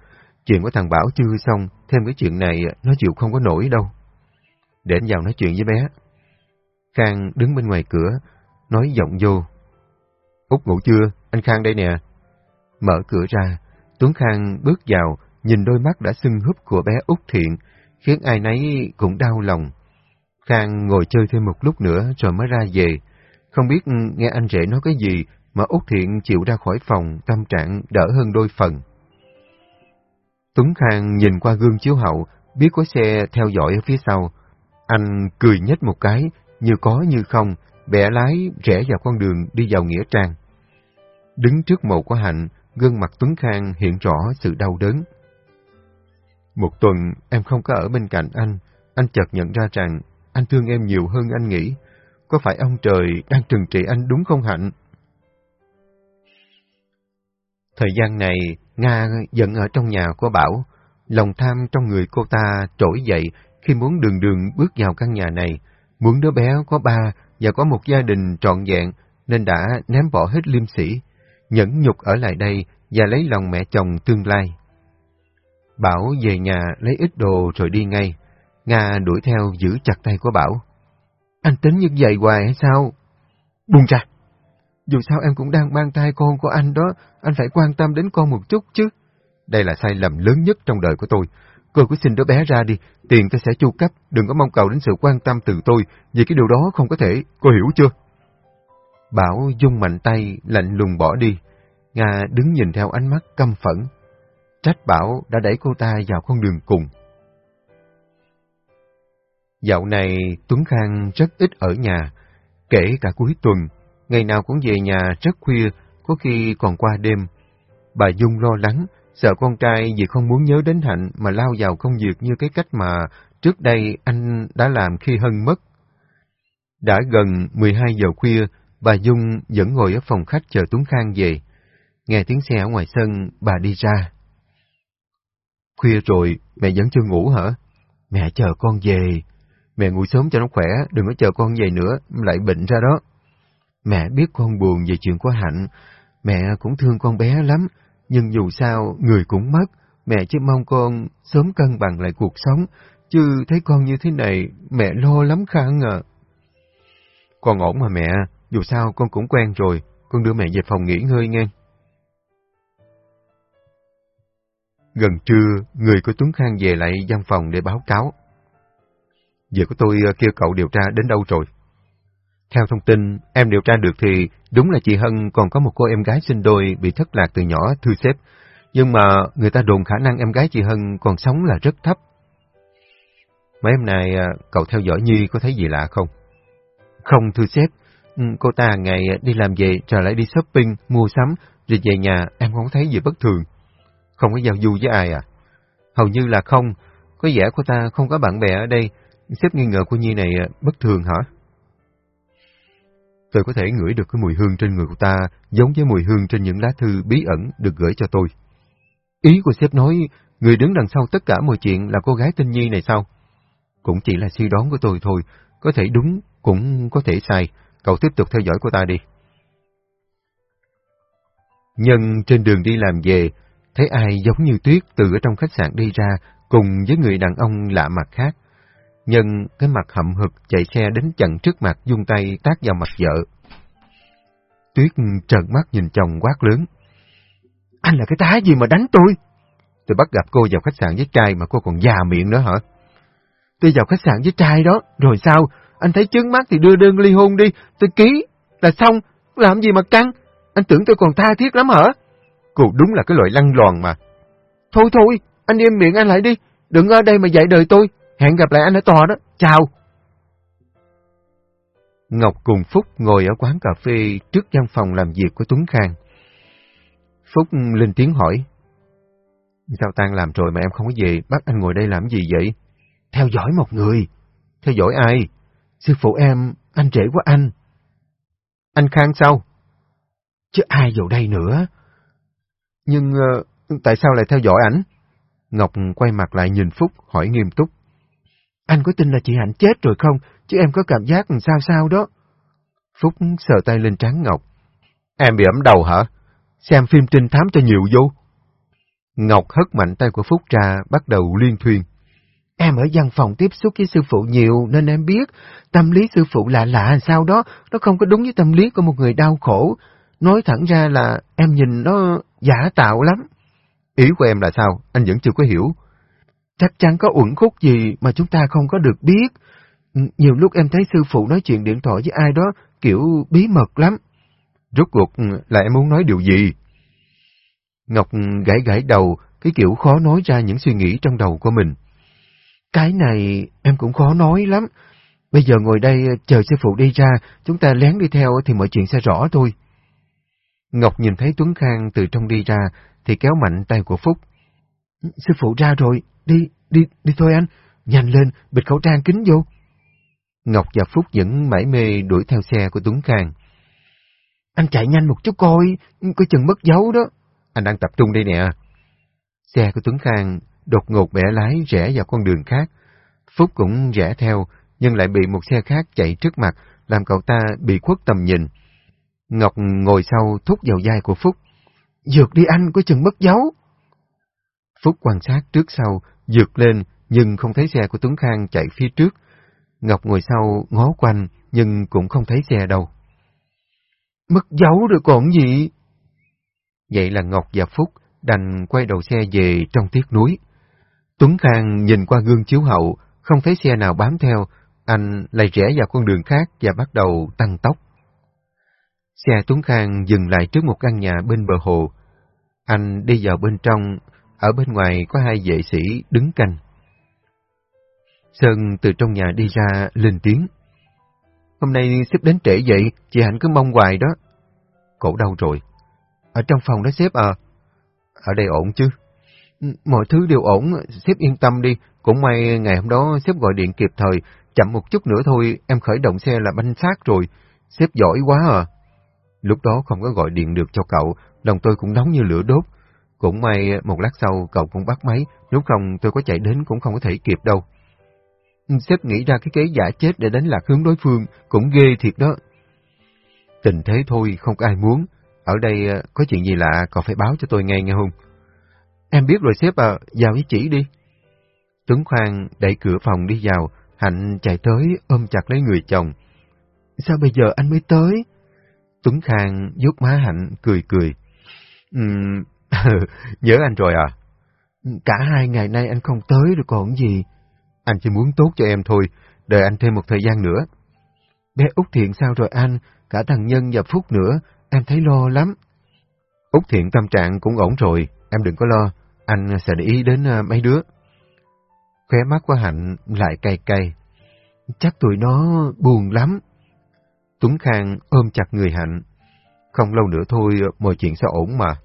Chuyện của thằng Bảo chưa xong, thêm cái chuyện này ờ, nó chịu không có nổi đâu. Để anh vào nói chuyện với bé. Khang đứng bên ngoài cửa, nói giọng vô. Út ngủ chưa? Anh Khang đây nè. Mở cửa ra, Tuấn Khang bước vào, nhìn đôi mắt đã sưng húp của bé Út Thiện, khiến ai nấy cũng đau lòng. Khang ngồi chơi thêm một lúc nữa rồi mới ra về. Không biết ừ, nghe anh rể nói cái gì mà Út Thiện chịu ra khỏi phòng, tâm trạng đỡ hơn đôi phần. Tuấn Khang nhìn qua gương chiếu hậu, biết có xe theo dõi ở phía sau. Anh cười nhếch một cái, như có như không, bẻ lái rẽ vào con đường đi vào Nghĩa Trang. Đứng trước mộ của Hạnh, gương mặt Tuấn Khang hiện rõ sự đau đớn. Một tuần em không có ở bên cạnh anh, anh chợt nhận ra rằng anh thương em nhiều hơn anh nghĩ. Có phải ông trời đang trừng trị anh đúng không Hạnh? Thời gian này, Nga vẫn ở trong nhà của Bảo. Lòng tham trong người cô ta trỗi dậy khi muốn đường đường bước vào căn nhà này. Muốn đứa bé có ba và có một gia đình trọn vẹn nên đã ném bỏ hết liêm sĩ, nhẫn nhục ở lại đây và lấy lòng mẹ chồng tương lai. Bảo về nhà lấy ít đồ rồi đi ngay. Nga đuổi theo giữ chặt tay của Bảo. Anh tính như vậy hoài hay sao? Buông ra! Dù sao em cũng đang mang thai con của anh đó, anh phải quan tâm đến con một chút chứ. Đây là sai lầm lớn nhất trong đời của tôi. Cô cứ xin đứa bé ra đi, tiền tôi sẽ chu cấp, đừng có mong cầu đến sự quan tâm từ tôi, vì cái điều đó không có thể, cô hiểu chưa? Bảo dung mạnh tay, lạnh lùng bỏ đi. Nga đứng nhìn theo ánh mắt căm phẫn. Trách Bảo đã đẩy cô ta vào con đường cùng. Dạo này Tuấn Khang rất ít ở nhà, kể cả cuối tuần, ngày nào cũng về nhà rất khuya, có khi còn qua đêm. Bà Dung lo lắng, sợ con trai vì không muốn nhớ đến Hạnh mà lao vào công việc như cái cách mà trước đây anh đã làm khi Hân mất. Đã gần 12 giờ khuya, bà Dung vẫn ngồi ở phòng khách chờ Tuấn Khang về. Nghe tiếng xe ở ngoài sân, bà đi ra. Khuya rồi, mẹ vẫn chưa ngủ hả? Mẹ chờ con về. Mẹ ngủ sớm cho nó khỏe, đừng có chờ con về nữa, lại bệnh ra đó. Mẹ biết con buồn về chuyện của Hạnh, mẹ cũng thương con bé lắm, nhưng dù sao người cũng mất, mẹ chỉ mong con sớm cân bằng lại cuộc sống, chứ thấy con như thế này, mẹ lo lắm Khang à. Con ổn mà mẹ, dù sao con cũng quen rồi, con đưa mẹ về phòng nghỉ ngơi nghe. Gần trưa, người của Tuấn Khang về lại văn phòng để báo cáo. Việc của tôi ờ, kêu cậu điều tra đến đâu rồi? Theo thông tin, em điều tra được thì đúng là chị Hân còn có một cô em gái sinh đôi bị thất lạc từ nhỏ, thư xếp Nhưng mà người ta đồn khả năng em gái chị Hân còn sống là rất thấp. Mấy hôm nay à, cậu theo dõi Nhi có thấy gì lạ không? Không thư xếp ừ, cô ta ngày đi làm về rồi lại đi shopping, mua sắm, rồi về nhà em không thấy gì bất thường. Không có giao du với ai à? Hầu như là không, có vẻ cô ta không có bạn bè ở đây, xếp nghi ngờ cô Nhi này à, bất thường hả? Tôi có thể ngửi được cái mùi hương trên người của ta giống với mùi hương trên những lá thư bí ẩn được gửi cho tôi. Ý của sếp nói, người đứng đằng sau tất cả mọi chuyện là cô gái tên Nhi này sao? Cũng chỉ là suy đoán của tôi thôi, có thể đúng, cũng có thể sai. Cậu tiếp tục theo dõi cô ta đi. Nhân trên đường đi làm về, thấy ai giống như tuyết từ ở trong khách sạn đi ra cùng với người đàn ông lạ mặt khác. Nhân cái mặt hậm hực chạy xe đến chặn trước mặt dung tay tác vào mặt vợ. Tuyết trợn mắt nhìn chồng quát lớn. Anh là cái tá gì mà đánh tôi? Tôi bắt gặp cô vào khách sạn với trai mà cô còn già miệng nữa hả? Tôi vào khách sạn với trai đó, rồi sao? Anh thấy chứng mắt thì đưa đơn ly hôn đi, tôi ký, là xong, làm gì mà căng? Anh tưởng tôi còn tha thiết lắm hả? Cô đúng là cái loại lăng loàn mà. Thôi thôi, anh im miệng anh lại đi, đừng ở đây mà dạy đời tôi. Hẹn gặp lại anh ở tòa đó. Chào. Ngọc cùng Phúc ngồi ở quán cà phê trước văn phòng làm việc của Tuấn Khang. Phúc lên tiếng hỏi. Sao tan làm rồi mà em không có về, bắt anh ngồi đây làm gì vậy? Theo dõi một người. Theo dõi ai? Sư phụ em, anh rể của anh. Anh Khang sao? Chứ ai vào đây nữa? Nhưng uh, tại sao lại theo dõi ảnh? Ngọc quay mặt lại nhìn Phúc, hỏi nghiêm túc. Anh có tin là chị Hạnh chết rồi không? Chứ em có cảm giác sao sao đó. Phúc sờ tay lên trán Ngọc. Em bị ấm đầu hả? Xem phim trinh thám cho nhiều vô. Ngọc hất mạnh tay của Phúc ra, bắt đầu liên thuyên. Em ở văn phòng tiếp xúc với sư phụ nhiều nên em biết tâm lý sư phụ lạ lạ sao đó, nó không có đúng với tâm lý của một người đau khổ. Nói thẳng ra là em nhìn nó giả tạo lắm. Ý của em là sao? Anh vẫn chưa có hiểu. Chắc chắn có uẩn khúc gì mà chúng ta không có được biết. Nhiều lúc em thấy sư phụ nói chuyện điện thoại với ai đó kiểu bí mật lắm. Rốt cuộc là em muốn nói điều gì? Ngọc gãi gãi đầu, cái kiểu khó nói ra những suy nghĩ trong đầu của mình. Cái này em cũng khó nói lắm. Bây giờ ngồi đây ờ, chờ sư phụ đi ra, chúng ta lén đi theo thì mọi chuyện sẽ rõ thôi. Ngọc nhìn thấy Tuấn Khang từ trong đi ra, thì kéo mạnh tay của Phúc. Sư phụ ra rồi, đi, đi, đi thôi anh, nhanh lên, bịt khẩu trang kính vô. Ngọc và Phúc vẫn mãi mê đuổi theo xe của Tuấn Khang. Anh chạy nhanh một chút coi, coi chừng mất dấu đó. Anh đang tập trung đây nè. Xe của Tuấn Khang đột ngột bẻ lái rẽ vào con đường khác. Phúc cũng rẽ theo, nhưng lại bị một xe khác chạy trước mặt, làm cậu ta bị khuất tầm nhìn. Ngọc ngồi sau thúc vào vai của Phúc. Dược đi anh, có chừng mất dấu. Phúc quan sát trước sau, dược lên, nhưng không thấy xe của Tuấn Khang chạy phía trước. Ngọc ngồi sau, ngó quanh, nhưng cũng không thấy xe đâu. Mất dấu rồi còn gì? Vậy là Ngọc và Phúc đành quay đầu xe về trong tiếc núi. Tuấn Khang nhìn qua gương chiếu hậu, không thấy xe nào bám theo, anh lại rẽ vào con đường khác và bắt đầu tăng tốc. Xe Tuấn Khang dừng lại trước một căn nhà bên bờ hồ. Anh đi vào bên trong, ở bên ngoài có hai vệ sĩ đứng canh. Sơn từ trong nhà đi ra lên tiếng. Hôm nay xếp đến trễ vậy, chị Hạnh cứ mong hoài đó. Cổ đâu rồi. Ở trong phòng đó xếp à? Ở đây ổn chứ? Ừ, mọi thứ đều ổn, xếp yên tâm đi. Cũng may ngày hôm đó xếp gọi điện kịp thời, chậm một chút nữa thôi, em khởi động xe là banh xác rồi. Xếp giỏi quá à. Lúc đó không có gọi điện được cho cậu, lòng tôi cũng nóng như lửa đốt. Cũng may một lát sau cậu cũng bắt máy, nếu không tôi có chạy đến cũng không có thể kịp đâu. Sếp nghĩ ra cái kế giả chết để đánh lạc hướng đối phương, cũng ghê thiệt đó. Tình thế thôi, không có ai muốn. Ở đây ờ, có chuyện gì lạ, cậu phải báo cho tôi ngay nghe không? Em biết rồi sếp à, vào với chỉ đi. Tuấn Khoan đẩy cửa phòng đi vào, Hạnh chạy tới ôm chặt lấy người chồng. Sao bây giờ anh mới tới? Tuấn Khang vuốt má Hạnh cười cười. Ừm, nhớ anh rồi à? Cả hai ngày nay anh không tới rồi còn gì. Anh chỉ muốn tốt cho em thôi, đợi anh thêm một thời gian nữa. Bé Út Thiện sao rồi anh? Cả thằng Nhân và Phúc nữa, em thấy lo lắm. Út Thiện tâm trạng cũng ổn rồi, em đừng có lo, anh sẽ để ý đến à, mấy đứa. Khóe mắt của Hạnh lại cay cay. Chắc tụi nó buồn lắm. Tuấn Khang ôm chặt người Hạnh. Không lâu nữa thôi, mọi chuyện sẽ ổn mà.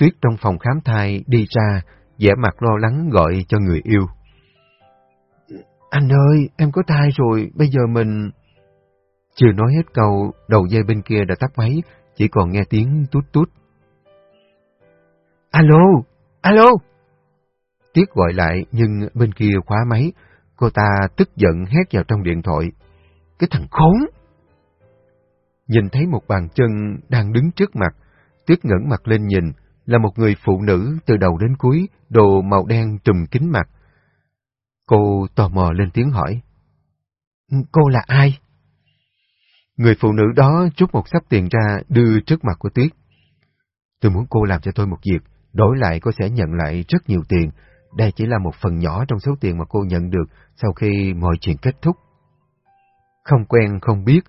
Tuyết trong phòng khám thai đi ra, vẻ mặt lo lắng gọi cho người yêu. Anh ơi, em có thai rồi, bây giờ mình... Chưa nói hết câu, đầu dây bên kia đã tắt máy, chỉ còn nghe tiếng tút tút. Alo, alo! Tuyết gọi lại nhưng bên kia khóa máy, cô ta tức giận hét vào trong điện thoại. Cái thằng khốn! Nhìn thấy một bàn chân đang đứng trước mặt, Tuyết ngẩng mặt lên nhìn, là một người phụ nữ từ đầu đến cuối, đồ màu đen trùm kính mặt. Cô tò mò lên tiếng hỏi. Ừ, cô là ai? Người phụ nữ đó rút một sắp tiền ra đưa trước mặt của Tuyết. Tôi muốn cô làm cho tôi một việc, đổi lại cô sẽ nhận lại rất nhiều tiền. Đây chỉ là một phần nhỏ trong số tiền mà cô nhận được sau khi mọi chuyện kết thúc. Không quen, không biết,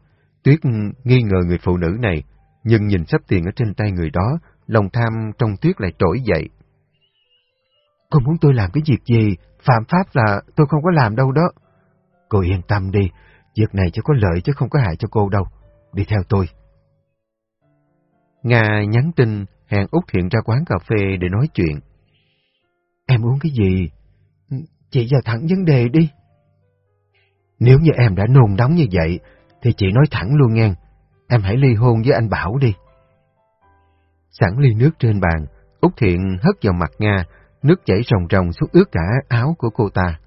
Tuyết nghi ngờ người phụ nữ này, nhưng nhìn sắp tiền ở trên tay người đó, lòng tham trong Tuyết lại trỗi dậy. Cô muốn tôi làm cái việc gì? Phạm pháp là tôi không có làm đâu đó. Cô yên tâm đi, việc này chỉ có lợi chứ không có hại cho cô đâu. Đi theo tôi. Nga nhắn tin hẹn Út Thiện ra quán cà phê để nói chuyện. Em uống cái gì? Chị vào thẳng vấn đề đi. Nếu như em đã nôn nóng như vậy, thì chị nói thẳng luôn nghe. Em hãy ly hôn với anh Bảo đi. Sẵn ly nước trên bàn, Út Thiện hất vào mặt Nga, nước chảy ròng ròng xuống ướt cả áo của cô ta.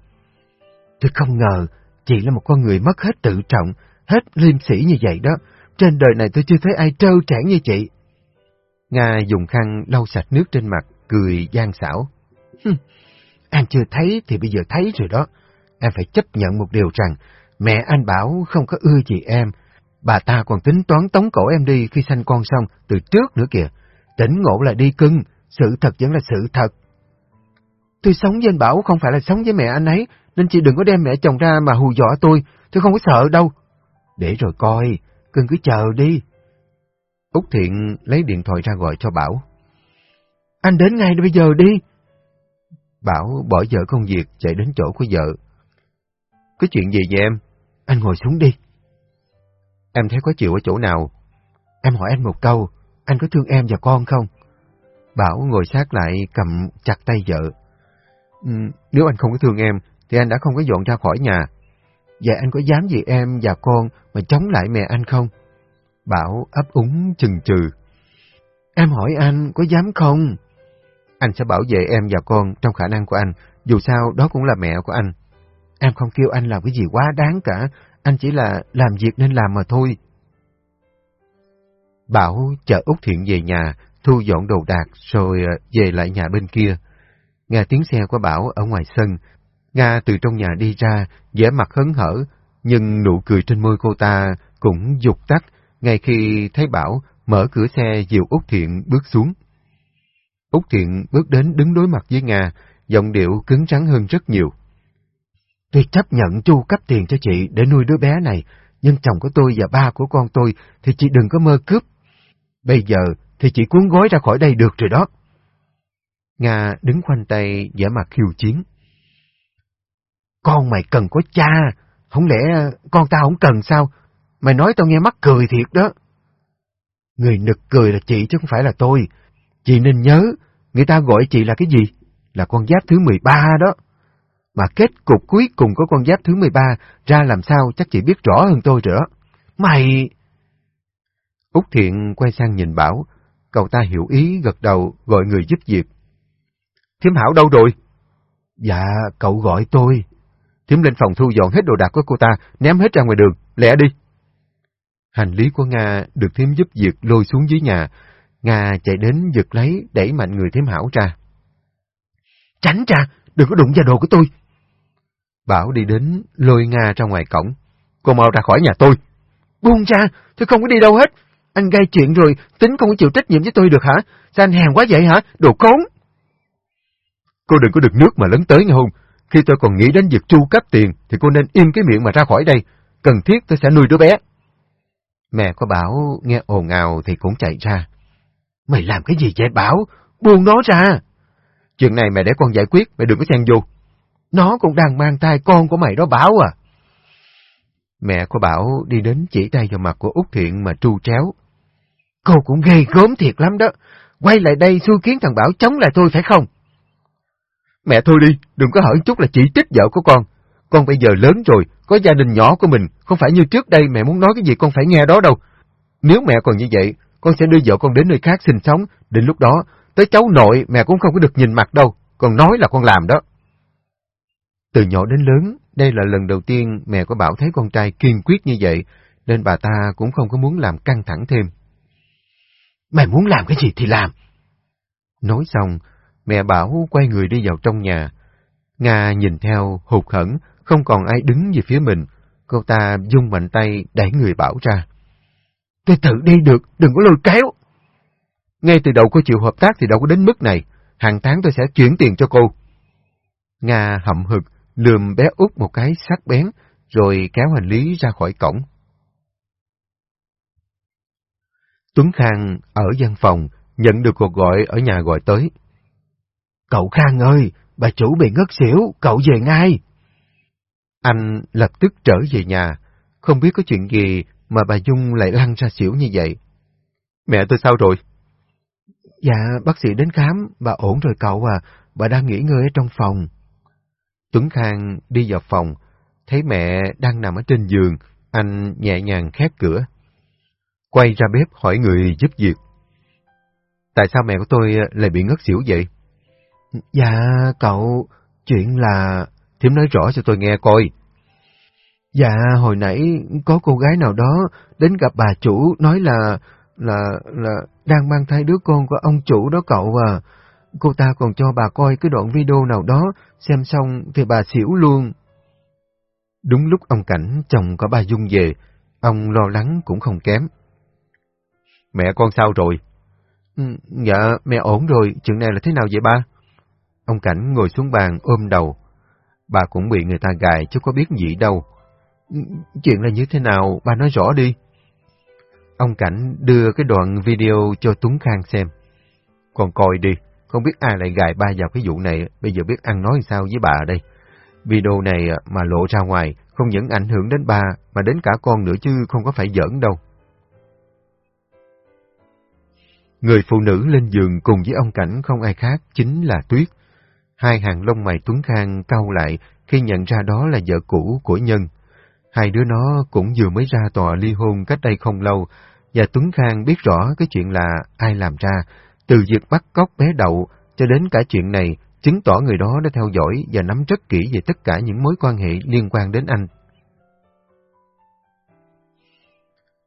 Tôi không ngờ, chị là một con người mất hết tự trọng, hết liêm sĩ như vậy đó. Trên đời này tôi chưa thấy ai trâu trảng như chị. Nga dùng khăn lau sạch nước trên mặt, cười gian xảo. Anh chưa thấy thì bây giờ thấy rồi đó. Em phải chấp nhận một điều rằng mẹ anh bảo không có ưa chị em. Bà ta còn tính toán tống cổ em đi khi sanh con xong từ trước nữa kìa. Tỉnh ngộ là đi cưng, sự thật vẫn là sự thật. Tôi sống với anh Bảo không phải là sống với mẹ anh ấy, nên chị đừng có đem mẹ chồng ra mà hù dọa tôi, tôi không có sợ đâu. Để rồi coi, cưng cứ chờ đi. Úc Thiện lấy điện thoại ra gọi cho Bảo. Anh đến ngay bây giờ đi. Bảo bỏ vợ công việc chạy đến chỗ của vợ. Có chuyện gì vậy em? Anh ngồi xuống đi. Em thấy có chịu ở chỗ nào? Em hỏi anh một câu, anh có thương em và con không? Bảo ngồi sát lại cầm chặt tay vợ. Ừ, nếu anh không có thương em, thì anh đã không có dọn ra khỏi nhà. Vậy anh có dám gì em và con mà chống lại mẹ anh không? Bảo ấp úng chừng chừ. Em hỏi anh có dám không? Anh sẽ bảo vệ em và con trong khả năng của anh, dù sao đó cũng là mẹ của anh. Em không kêu anh làm cái gì quá đáng cả, anh chỉ là làm việc nên làm mà thôi. Bảo chở Út Thiện về nhà, thu dọn đồ đạc rồi ờ, về lại nhà bên kia. Nghe tiếng xe của Bảo ở ngoài sân, Nga từ trong nhà đi ra, vẻ mặt hấn hở, nhưng nụ cười trên môi cô ta cũng dục tắt ngay khi thấy Bảo mở cửa xe dìu Út Thiện bước xuống. Úc Thiện bước đến đứng đối mặt với Nga, giọng điệu cứng rắn hơn rất nhiều. Tôi chấp nhận chu cấp tiền cho chị để nuôi đứa bé này, nhưng chồng của tôi và ba của con tôi thì chị đừng có mơ cướp. Bây giờ thì chỉ cuốn gói ra khỏi đây được rồi đó. Nga đứng khoanh tay giả mặt khiêu chiến. Con mày cần có cha, không lẽ con tao không cần sao? Mày nói tao nghe mắc cười thiệt đó. Người nực cười là chị chứ không phải là tôi. Chị nên nhớ, người ta gọi chị là cái gì? Là con giáp thứ 13 đó. Mà kết cục cuối cùng của con giáp thứ 13 ra làm sao chắc chị biết rõ hơn tôi nữa. Mày... Úc Thiện quay sang nhìn Bảo, cậu ta hiểu ý gật đầu gọi người giúp việc. Thiếm Hảo đâu rồi? Dạ, cậu gọi tôi. Thiếm lên phòng thu dọn hết đồ đạc của cô ta, ném hết ra ngoài đường, lẹ đi. Hành lý của Nga được Thiếm giúp việc lôi xuống dưới nhà. Nga chạy đến giật lấy, đẩy mạnh người Thiếm Hảo ra. Tránh ra, đừng có đụng vào đồ của tôi. Bảo đi đến, lôi Nga ra ngoài cổng. Cô mau ra khỏi nhà tôi. Buông ra, tôi không có đi đâu hết. Anh gây chuyện rồi, tính không có chịu trách nhiệm với tôi được hả? Sao anh hèn quá vậy hả? Đồ khốn! Cô đừng có được nước mà lớn tới nghe không? Khi tôi còn nghĩ đến việc tru cấp tiền, thì cô nên im cái miệng mà ra khỏi đây. Cần thiết tôi sẽ nuôi đứa bé. Mẹ của Bảo nghe ồn ào thì cũng chạy ra. Mày làm cái gì vậy Bảo? Buông nó ra! Chuyện này mẹ để con giải quyết, mẹ đừng có xen vô. Nó cũng đang mang thai con của mày đó Bảo à. Mẹ của Bảo đi đến chỉ tay vào mặt của Út Thiện mà tru tréo. Cô cũng ghê gớm thiệt lắm đó. Quay lại đây xui kiến thằng Bảo chống lại tôi phải không? Mẹ thôi đi, đừng có hỏi chút là chỉ trích vợ của con. Con bây giờ lớn rồi, có gia đình nhỏ của mình, không phải như trước đây mẹ muốn nói cái gì con phải nghe đó đâu. Nếu mẹ còn như vậy, con sẽ đưa vợ con đến nơi khác sinh sống, đến lúc đó, tới cháu nội mẹ cũng không có được nhìn mặt đâu, còn nói là con làm đó. Từ nhỏ đến lớn, đây là lần đầu tiên mẹ của Bảo thấy con trai kiên quyết như vậy, nên bà ta cũng không có muốn làm căng thẳng thêm. Mày muốn làm cái gì thì làm. Nói xong, mẹ Bảo quay người đi vào trong nhà. Nga nhìn theo, hụt hẫng, không còn ai đứng về phía mình. Cô ta dung mạnh tay đẩy người Bảo ra. Tôi tự đi được, đừng có lôi kéo. Ngay từ đầu cô chịu hợp tác thì đâu có đến mức này. Hàng tháng tôi sẽ chuyển tiền cho cô. Nga hậm hực, lườm bé út một cái sắc bén, rồi kéo hành lý ra khỏi cổng. Tuấn Khang ở văn phòng, nhận được cuộc gọi ở nhà gọi tới. Cậu Khang ơi, bà chủ bị ngất xỉu, cậu về ngay. Anh lập tức trở về nhà, không biết có chuyện gì mà bà Dung lại lăn ra xỉu như vậy. Mẹ tôi sao rồi? Dạ, bác sĩ đến khám, bà ổn rồi cậu à, bà đang nghỉ ngơi ở trong phòng. Tuấn Khang đi vào phòng, thấy mẹ đang nằm ở trên giường, anh nhẹ nhàng khép cửa. Quay ra bếp hỏi người giúp việc. Tại sao mẹ của tôi lại bị ngất xỉu vậy? Dạ, cậu, chuyện là... Thiếm nói rõ cho tôi nghe coi. Dạ, hồi nãy có cô gái nào đó đến gặp bà chủ nói là là, là đang mang thai đứa con của ông chủ đó cậu à. Cô ta còn cho bà coi cái đoạn video nào đó, xem xong thì bà xỉu luôn. Đúng lúc ông Cảnh chồng có ba Dung về, ông lo lắng cũng không kém. Mẹ con sao rồi? Ừ, dạ, mẹ ổn rồi, chuyện này là thế nào vậy ba? Ông Cảnh ngồi xuống bàn ôm đầu. Bà cũng bị người ta gài chứ có biết gì đâu. Ừ, chuyện là như thế nào, bà nói rõ đi. Ông Cảnh đưa cái đoạn video cho Tuấn Khang xem. Còn coi đi, không biết ai lại gài ba vào cái vụ này, bây giờ biết ăn nói sao với bà đây. Video này mà lộ ra ngoài, không những ảnh hưởng đến ba, mà đến cả con nữa chứ không có phải giỡn đâu. Người phụ nữ lên giường cùng với ông Cảnh không ai khác, chính là Tuyết. Hai hàng lông mày Tuấn Khang cau lại khi nhận ra đó là vợ cũ của Nhân. Hai đứa nó cũng vừa mới ra tòa ly hôn cách đây không lâu, và Tuấn Khang biết rõ cái chuyện là ai làm ra, từ việc bắt cóc bé đậu cho đến cả chuyện này, chứng tỏ người đó đã theo dõi và nắm rất kỹ về tất cả những mối quan hệ liên quan đến anh.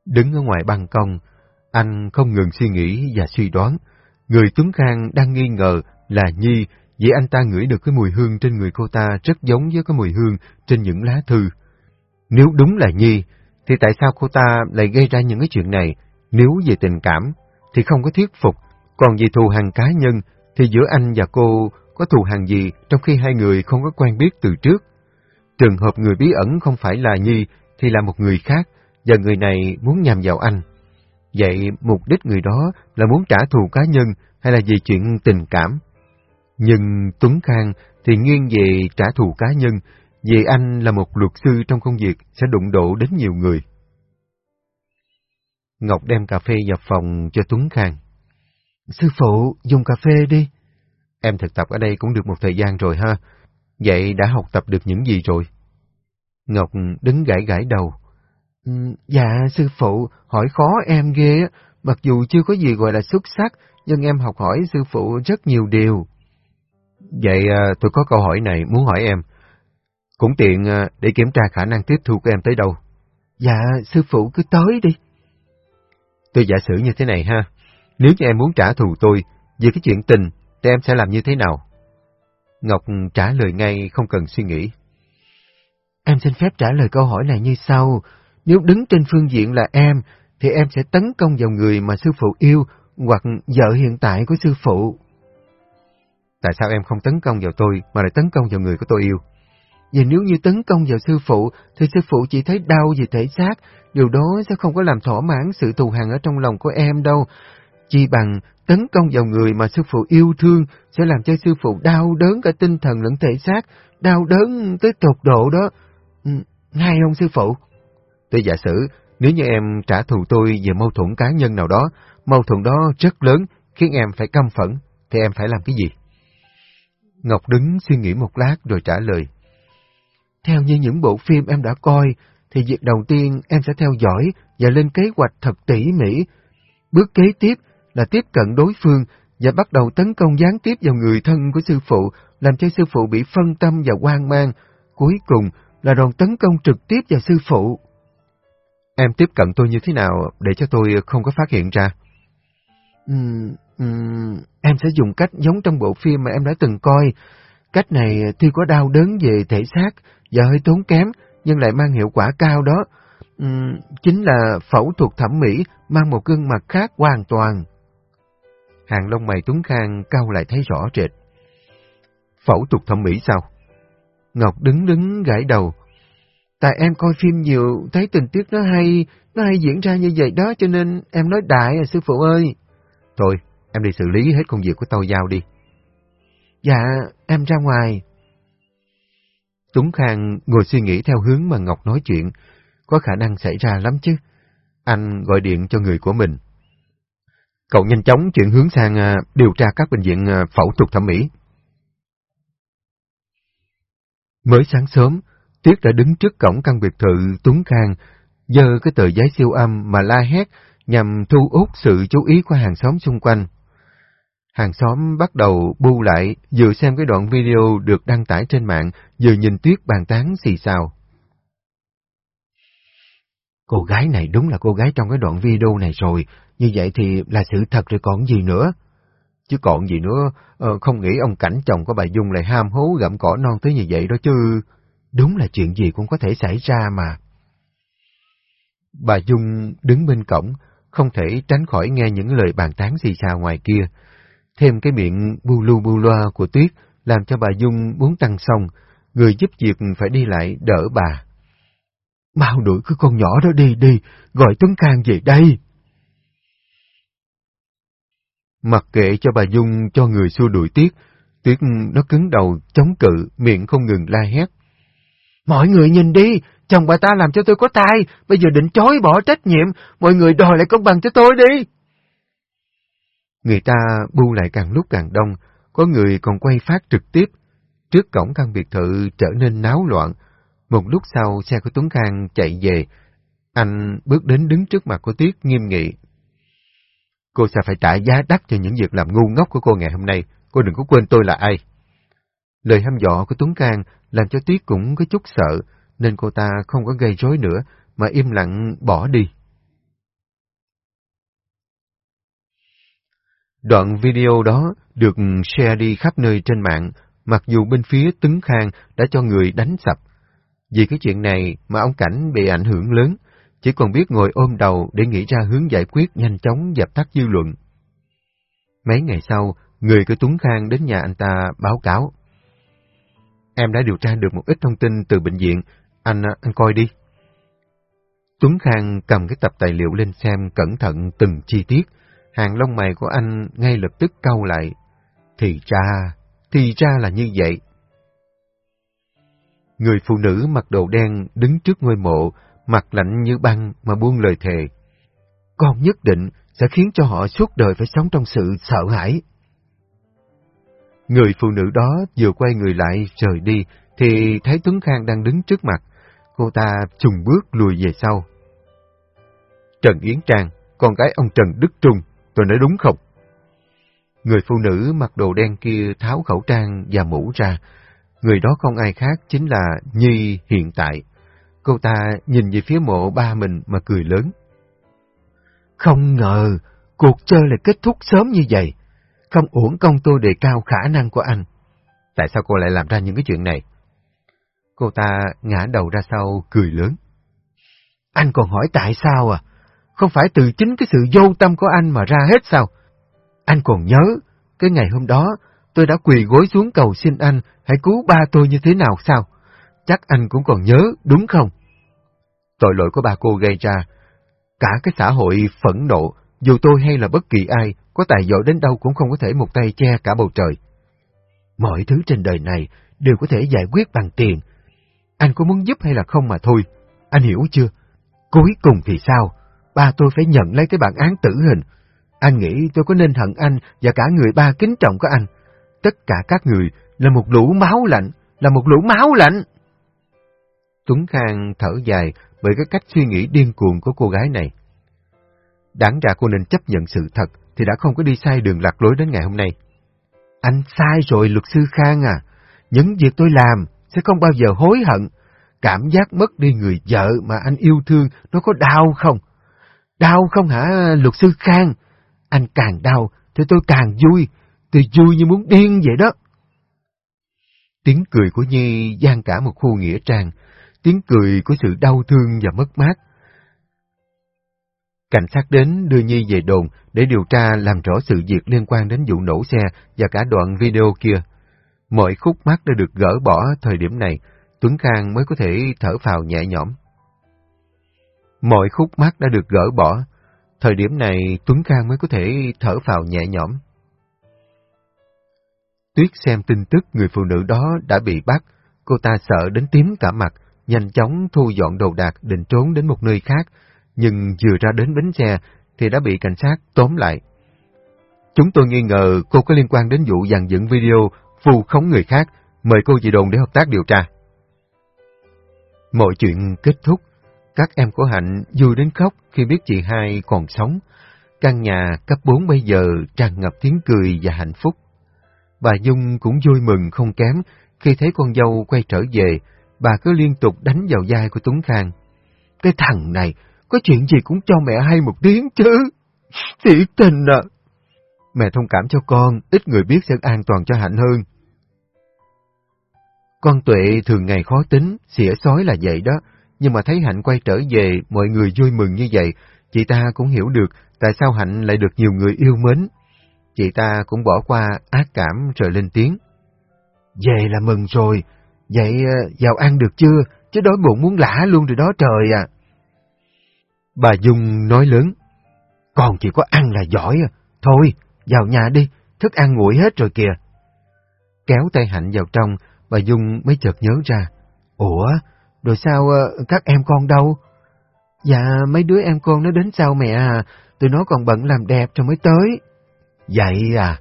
Đứng ở ngoài ban công, anh không ngừng suy nghĩ và suy đoán. Người Tuấn Khang đang nghi ngờ là Nhi vì anh ta ngửi được cái mùi hương trên người cô ta rất giống với cái mùi hương trên những lá thư. Nếu đúng là Nhi, thì tại sao cô ta lại gây ra những cái chuyện này? Nếu về tình cảm, thì không có thuyết phục, còn về thù hằn cá nhân, thì giữa anh và cô có thù hằn gì trong khi hai người không có quen biết từ trước? Trường hợp người bí ẩn không phải là Nhi, thì là một người khác, và người này muốn nhằm vào anh. Vậy mục đích người đó là muốn trả thù cá nhân hay là vì chuyện tình cảm? Nhưng Tuấn Khang thì nghiêng về trả thù cá nhân, vì anh là một luật sư trong công việc sẽ đụng độ đến nhiều người. Ngọc đem cà phê vào phòng cho Tuấn Khang. Sư phụ, dùng cà phê đi. Em thực tập ở đây cũng được một thời gian rồi ha. Vậy đã học tập được những gì rồi? Ngọc đứng gãi gãi đầu. Ừ, dạ, sư phụ, hỏi khó em ghê, mặc dù chưa có gì gọi là xuất sắc, nhưng em học hỏi sư phụ rất nhiều điều. Vậy à, tôi có câu hỏi này muốn hỏi em. Cũng tiện à, để kiểm tra khả năng tiếp thu của em tới đâu. Dạ, sư phụ cứ tới đi. Tôi giả sử như thế này ha. Nếu như em muốn trả thù tôi về cái chuyện tình, thì em sẽ làm như thế nào? Ngọc trả lời ngay không cần suy nghĩ. Em xin phép trả lời câu hỏi này như sau. Nếu đứng trên phương diện là em, thì em sẽ tấn công vào người mà sư phụ yêu hoặc vợ hiện tại của sư phụ. Tại sao em không tấn công vào tôi mà lại tấn công vào người của tôi yêu? Vì nếu như tấn công vào sư phụ, thì sư phụ chỉ thấy đau về thể xác, điều đó sẽ không có làm thỏa mãn sự thù hằn ở trong lòng của em đâu. Chỉ bằng tấn công vào người mà sư phụ yêu thương sẽ làm cho sư phụ đau đớn cả tinh thần lẫn thể xác, đau đớn tới tột độ đó. Ừ, ngay hay không sư phụ? Tôi giả sử, nếu như em trả thù tôi về mâu thuẫn cá nhân nào đó, mâu thuẫn đó rất lớn, khiến em phải căm phẫn, thì em phải làm cái gì? Ngọc đứng suy nghĩ một lát rồi trả lời. Theo như những bộ phim em đã coi, thì việc đầu tiên em sẽ theo dõi và lên kế hoạch thật tỉ mỉ. Bước kế tiếp là tiếp cận đối phương và bắt đầu tấn công gián tiếp vào người thân của sư phụ, làm cho sư phụ bị phân tâm và hoang mang. Cuối cùng là đòn tấn công trực tiếp vào sư phụ. Em tiếp cận tôi như thế nào để cho tôi không có phát hiện ra? Uhm, uhm, em sẽ dùng cách giống trong bộ phim mà em đã từng coi. Cách này tuy có đau đớn về thể xác và hơi tốn kém, nhưng lại mang hiệu quả cao đó. Uhm, chính là phẫu thuật thẩm mỹ mang một gương mặt khác hoàn toàn. Hàng lông mày Tuấn Khang cao lại thấy rõ rệt. Phẫu thuật thẩm mỹ sao? Ngọc đứng đứng gãi đầu. Tại em coi phim nhiều, thấy tình tiết nó hay, nó hay diễn ra như vậy đó, cho nên em nói đại à sư phụ ơi. Thôi, em đi xử lý hết công việc của tao giao đi. Dạ, em ra ngoài. Tuấn Khang ngồi suy nghĩ theo hướng mà Ngọc nói chuyện, có khả năng xảy ra lắm chứ. Anh gọi điện cho người của mình. Cậu nhanh chóng chuyển hướng sang à, điều tra các bệnh viện à, phẫu thuật thẩm mỹ. Mới sáng sớm, Tuyết đã đứng trước cổng căn biệt thự Tuấn Khang, giơ cái tờ giấy siêu âm mà la hét nhằm thu hút sự chú ý của hàng xóm xung quanh. Hàng xóm bắt đầu bu lại, vừa xem cái đoạn video được đăng tải trên mạng, vừa nhìn Tuyết bàn tán xì xào. Cô gái này đúng là cô gái trong cái đoạn video này rồi, như vậy thì là sự thật rồi còn gì nữa. Chứ còn gì nữa, ờ, không nghĩ ông cảnh chồng của bà Dung lại ham hố gặm cỏ non tới như vậy đó chứ. Đúng là chuyện gì cũng có thể xảy ra mà. Bà Dung đứng bên cổng, không thể tránh khỏi nghe những lời bàn tán xì xào ngoài kia. Thêm cái miệng bu lu bu loa của Tuyết làm cho bà Dung muốn tăng xong, người giúp việc phải đi lại đỡ bà. Mau đuổi cái con nhỏ đó đi đi, gọi Tuấn Khang về đây. Mặc kệ cho bà Dung cho người xua đuổi Tuyết, Tuyết nó cứng đầu, chống cự, miệng không ngừng la hét. Mọi người nhìn đi, chồng bà ta làm cho tôi có tai, bây giờ định chối bỏ trách nhiệm, mọi người đòi lại công bằng cho tôi đi. Người ta bu lại càng lúc càng đông, có người còn quay phát trực tiếp. Trước cổng căn biệt thự trở nên náo loạn. Một lúc sau, xe của Tuấn Khang chạy về. Anh bước đến đứng trước mặt của Tuyết nghiêm nghị. Cô sẽ phải trả giá đắt cho những việc làm ngu ngốc của cô ngày hôm nay. Cô đừng có quên tôi là ai. Lời hăm dọ của Tuấn Khang làm cho Tuyết cũng có chút sợ, nên cô ta không có gây rối nữa, mà im lặng bỏ đi. Đoạn video đó được share đi khắp nơi trên mạng, mặc dù bên phía Tấn Khang đã cho người đánh sập. Vì cái chuyện này mà ông Cảnh bị ảnh hưởng lớn, chỉ còn biết ngồi ôm đầu để nghĩ ra hướng giải quyết nhanh chóng dập tắt dư luận. Mấy ngày sau, người của Tuấn Khang đến nhà anh ta báo cáo. Em đã điều tra được một ít thông tin từ bệnh viện, anh à, anh coi đi. Tuấn Khang cầm cái tập tài liệu lên xem cẩn thận từng chi tiết, hàng lông mày của anh ngay lập tức cau lại. Thì ra, thì ra là như vậy. Người phụ nữ mặc đồ đen đứng trước ngôi mộ, mặt lạnh như băng mà buông lời thề. Con nhất định sẽ khiến cho họ suốt đời phải sống trong sự sợ hãi. Người phụ nữ đó vừa quay người lại rời đi, thì thấy Tuấn Khang đang đứng trước mặt. Cô ta trùng bước lùi về sau. Trần Yến Trang, con gái ông Trần Đức Trung, tôi nói đúng không? Người phụ nữ mặc đồ đen kia tháo khẩu trang và mũ ra. Người đó không ai khác chính là Nhi hiện tại. Cô ta nhìn về phía mộ ba mình mà cười lớn. Không ngờ, cuộc chơi lại kết thúc sớm như vậy. Không uổng công tôi đề cao khả năng của anh. Tại sao cô lại làm ra những cái chuyện này? Cô ta ngã đầu ra sau, cười lớn. Anh còn hỏi tại sao à? Không phải từ chính cái sự vô tâm của anh mà ra hết sao? Anh còn nhớ, cái ngày hôm đó, tôi đã quỳ gối xuống cầu xin anh hãy cứu ba tôi như thế nào sao? Chắc anh cũng còn nhớ, đúng không? Tội lỗi của ba cô gây ra, cả cái xã hội phẫn nộ, dù tôi hay là bất kỳ ai, có tài giỏi đến đâu cũng không có thể một tay che cả bầu trời. Mọi thứ trên đời này đều có thể giải quyết bằng tiền. Anh có muốn giúp hay là không mà thôi, anh hiểu chưa? Cuối cùng thì sao? Ba tôi phải nhận lấy cái bản án tử hình. Anh nghĩ tôi có nên hận anh và cả người ba kính trọng của anh. Tất cả các người là một lũ máu lạnh, là một lũ máu lạnh. Tuấn Khang thở dài bởi cái cách suy nghĩ điên cuồng của cô gái này. Đáng ra cô nên chấp nhận sự thật thì đã không có đi sai đường lạc lối đến ngày hôm nay. Anh sai rồi luật sư Khang à, những việc tôi làm sẽ không bao giờ hối hận. Cảm giác mất đi người vợ mà anh yêu thương nó có đau không? Đau không hả luật sư Khang? Anh càng đau thì tôi càng vui, tôi vui như muốn điên vậy đó. Tiếng cười của Nhi gian cả một khu nghĩa trang, tiếng cười của sự đau thương và mất mát. Cảnh sát đến đưa Nhi về đồn để điều tra làm rõ sự việc liên quan đến vụ nổ xe và cả đoạn video kia. Mọi khúc mắc đã được gỡ bỏ thời điểm này, Tuấn Khang mới có thể thở phào nhẹ nhõm. Mọi khúc mắc đã được gỡ bỏ, thời điểm này Tuấn Khang mới có thể thở phào nhẹ nhõm. Tuyết xem tin tức người phụ nữ đó đã bị bắt, cô ta sợ đến tím cả mặt, nhanh chóng thu dọn đồ đạc định trốn đến một nơi khác, nhưng vừa ra đến bến xe thì đã bị cảnh sát tóm lại. Chúng tôi nghi ngờ cô có liên quan đến vụ dàn dựng video phù khống người khác, mời cô về đồn để hợp tác điều tra. Mọi chuyện kết thúc, các em của Hạnh vui đến khóc khi biết chị hai còn sống. Căn nhà cấp 4 bây giờ tràn ngập tiếng cười và hạnh phúc. Bà Dung cũng vui mừng không kém khi thấy con dâu quay trở về, bà cứ liên tục đánh vào vai của Tuấn Khang. Cái thằng này, có chuyện gì cũng cho mẹ hay một tiếng chứ. Thiệt tình à. Mẹ thông cảm cho con, ít người biết sẽ an toàn cho Hạnh hơn. Con Tuệ thường ngày khó tính, xỉa sói là vậy đó, nhưng mà thấy Hạnh quay trở về, mọi người vui mừng như vậy, chị ta cũng hiểu được tại sao Hạnh lại được nhiều người yêu mến. Chị ta cũng bỏ qua ác cảm rồi lên tiếng. Về là mừng rồi, vậy à, vào ăn được chưa, chứ đói bụng muốn lả luôn rồi đó trời à. Bà Dung nói lớn, con chỉ có ăn là giỏi à, thôi, vào nhà đi, thức ăn nguội hết rồi kìa. Kéo tay Hạnh vào trong, bà Dung mới chợt nhớ ra. Ủa, rồi sao ờ, các em con đâu? Dạ, mấy đứa em con nó đến sau mẹ à, tụi nó còn bận làm đẹp rồi mới tới. Vậy à,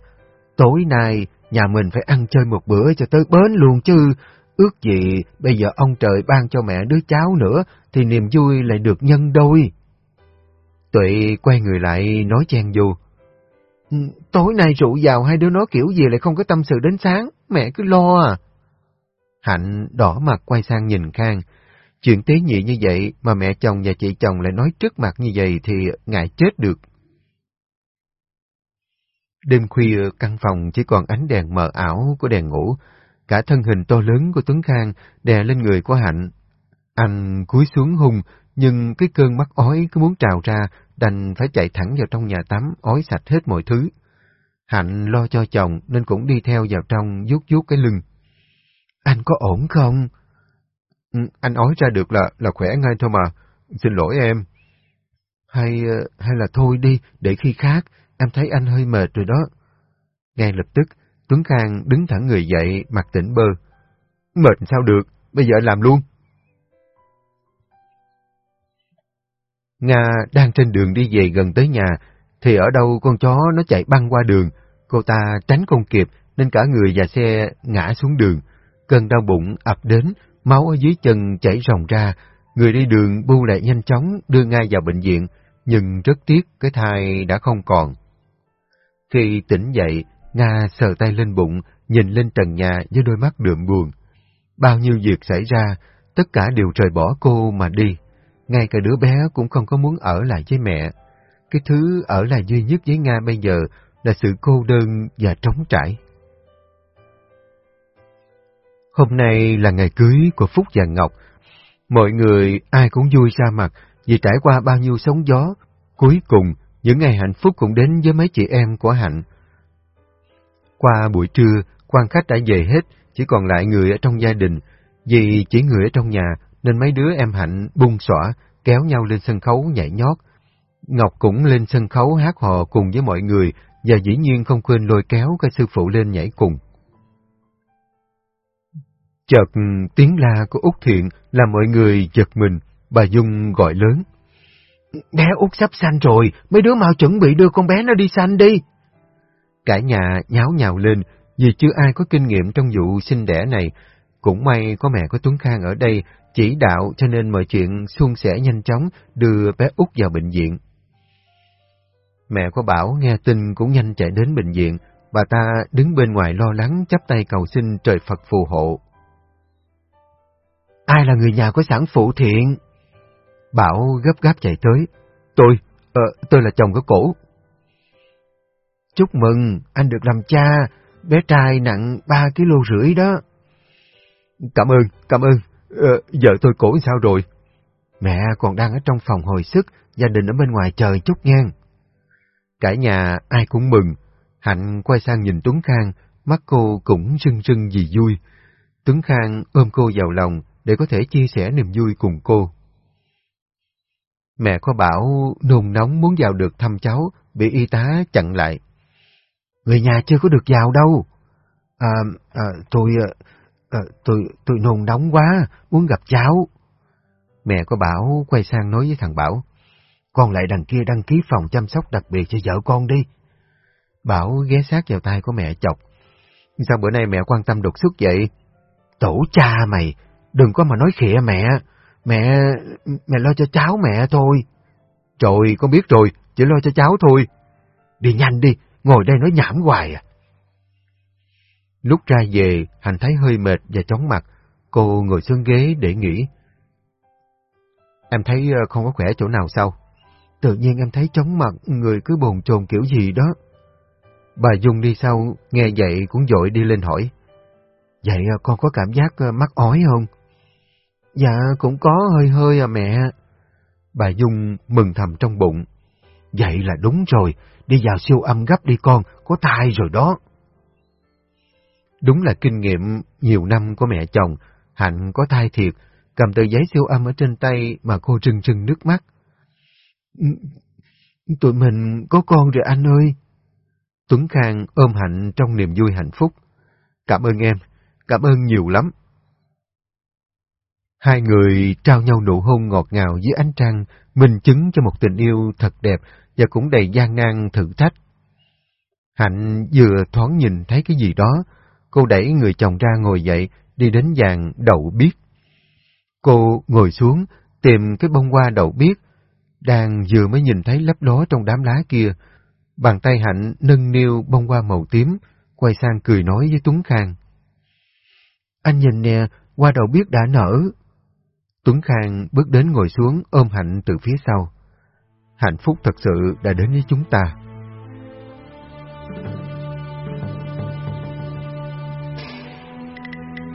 tối nay nhà mình phải ăn chơi một bữa cho tới bến luôn chứ, ước gì bây giờ ông trời ban cho mẹ đứa cháu nữa thì niềm vui lại được nhân đôi. Tuệ quay người lại nói chen vô. Ừ, tối nay rượu vào hai đứa nó kiểu gì lại không có tâm sự đến sáng, mẹ cứ lo à. Hạnh đỏ mặt quay sang nhìn Khang. Chuyện tế nhị như vậy mà mẹ chồng và chị chồng lại nói trước mặt như vậy thì ngại chết được. Đêm khuya căn phòng chỉ còn ánh đèn mờ ảo của đèn ngủ, cả thân hình to lớn của Tuấn Khang đè lên người của Hạnh. Anh cúi xuống hung, nhưng cái cơn mắt ói cứ muốn trào ra, đành phải chạy thẳng vào trong nhà tắm, ói sạch hết mọi thứ. Hạnh lo cho chồng nên cũng đi theo vào trong vuốt vuốt cái lưng. Anh có ổn không? Ừ, anh ói ra được là là khỏe ngay thôi mà. Xin lỗi em. Hay ờ, hay là thôi đi, để khi khác, em thấy anh hơi mệt rồi đó. Ngay lập tức, Tuấn Khang đứng thẳng người dậy, mặt tỉnh bơ. Mệt sao được, bây giờ làm luôn. Nga đang trên đường đi về gần tới nhà, thì ở đâu con chó nó chạy băng qua đường. Cô ta tránh không kịp nên cả người và xe ngã xuống đường. Cơn đau bụng ập đến, máu ở dưới chân chảy ròng ra. Người đi đường bu lại nhanh chóng đưa Nga vào bệnh viện, nhưng rất tiếc cái thai đã không còn. Khi tỉnh dậy, Nga sờ tay lên bụng, nhìn lên trần nhà với đôi mắt đượm buồn. Bao nhiêu việc xảy ra, tất cả đều rời bỏ cô mà đi. Ngay cả đứa bé cũng không có muốn ở lại với mẹ. Cái thứ ở lại duy nhất với Nga bây giờ là sự cô đơn và trống trải. Hôm nay là ngày cưới của Phúc và Ngọc. Mọi người ai cũng vui ra mặt vì trải qua bao nhiêu sóng gió. Cuối cùng, những ngày hạnh phúc cũng đến với mấy chị em của Hạnh. Qua buổi trưa, quan khách đã về hết, chỉ còn lại người ở trong gia đình. Vì chỉ người ở trong nhà, nên mấy đứa em Hạnh bung xõa, kéo nhau lên sân khấu nhảy nhót. Ngọc cũng lên sân khấu hát hò cùng với mọi người, và dĩ nhiên không quên lôi kéo cái sư phụ lên nhảy cùng. Chợt tiếng la của Út Thiện làm mọi người giật mình, bà Dung gọi lớn. Bé Út sắp sanh rồi, mấy đứa mau chuẩn bị đưa con bé nó đi sanh đi. Cả nhà nháo nhào lên, vì chưa ai có kinh nghiệm trong vụ sinh đẻ này. Cũng may có mẹ của Tuấn Khang ở đây chỉ đạo cho nên mọi chuyện suôn sẻ nhanh chóng đưa bé Út vào bệnh viện. Mẹ của Bảo nghe tin cũng nhanh chạy đến bệnh viện, bà ta đứng bên ngoài lo lắng chắp tay cầu xin trời Phật phù hộ. Ai là người nhà của sản phụ thiện? Bảo gấp gáp chạy tới. Tôi, ờ, tôi là chồng của cổ. Chúc mừng, anh được làm cha, bé trai nặng ba kg rưỡi đó. Cảm ơn, cảm ơn, ờ, vợ tôi cổ sao rồi? Mẹ còn đang ở trong phòng hồi sức, gia đình ở bên ngoài chờ chút ngang. Cả nhà ai cũng mừng, Hạnh quay sang nhìn Tuấn Khang, mắt cô cũng rưng rưng vì vui. Tuấn Khang ôm cô vào lòng để có thể chia sẻ niềm vui cùng cô. Mẹ có bảo nôn nóng muốn vào được thăm cháu, bị y tá chặn lại. Người nhà chưa có được vào đâu. À, à tôi, à, Ờ, à, tôi, tôi nôn nóng quá, muốn gặp cháu. Mẹ có bảo quay sang nói với thằng Bảo, con lại đằng kia đăng ký phòng chăm sóc đặc biệt cho vợ con đi. Bảo ghé sát vào tay của mẹ chọc. Sao bữa nay mẹ quan tâm đột xuất vậy? Tổ cha mày, đừng có mà nói khịa mẹ. Mẹ, mẹ lo cho cháu mẹ thôi. Trời, con biết rồi, chỉ lo cho cháu thôi. Đi nhanh đi, ngồi đây nói nhảm hoài à. Lúc ra về, Hành thấy hơi mệt và chóng mặt, cô ngồi xuống ghế để nghỉ. Em thấy ờ, không có khỏe chỗ nào sao? Tự nhiên em thấy chóng mặt, người cứ bồn chồn kiểu gì đó. Bà Dung đi sau, nghe vậy cũng dội đi lên hỏi. Vậy ờ, con có cảm giác mắt mắc ói không? Dạ, cũng có hơi hơi à mẹ. Bà Dung mừng thầm trong bụng. Vậy là đúng rồi, đi vào siêu âm gấp đi con, có thai rồi đó. Đúng là kinh nghiệm nhiều năm của mẹ chồng, Hạnh có thai thiệt, cầm tờ giấy siêu âm ở trên tay mà cô trừng trừng nước mắt. Tụi mình có con rồi anh ơi. Tuấn Khang ôm Hạnh trong niềm vui hạnh phúc. Cảm ơn em, cảm ơn nhiều lắm. Hai người trao nhau nụ hôn ngọt ngào dưới ánh trăng, minh chứng cho một tình yêu thật đẹp và cũng đầy gian nan thử thách. Hạnh vừa thoáng nhìn thấy cái gì đó, cô đẩy người chồng ra ngồi dậy, đi đến dàn đậu biết. Cô ngồi xuống, tìm cái bông hoa đậu biết, đang vừa mới nhìn thấy lấp ló trong đám lá kia. Bàn tay Hạnh nâng niu bông hoa màu tím, quay sang cười nói với Tuấn Khang. Anh nhìn nè, hoa đậu biết đã nở. Tuấn Khang bước đến ngồi xuống ôm Hạnh từ phía sau. Hạnh phúc thật sự đã đến với chúng ta.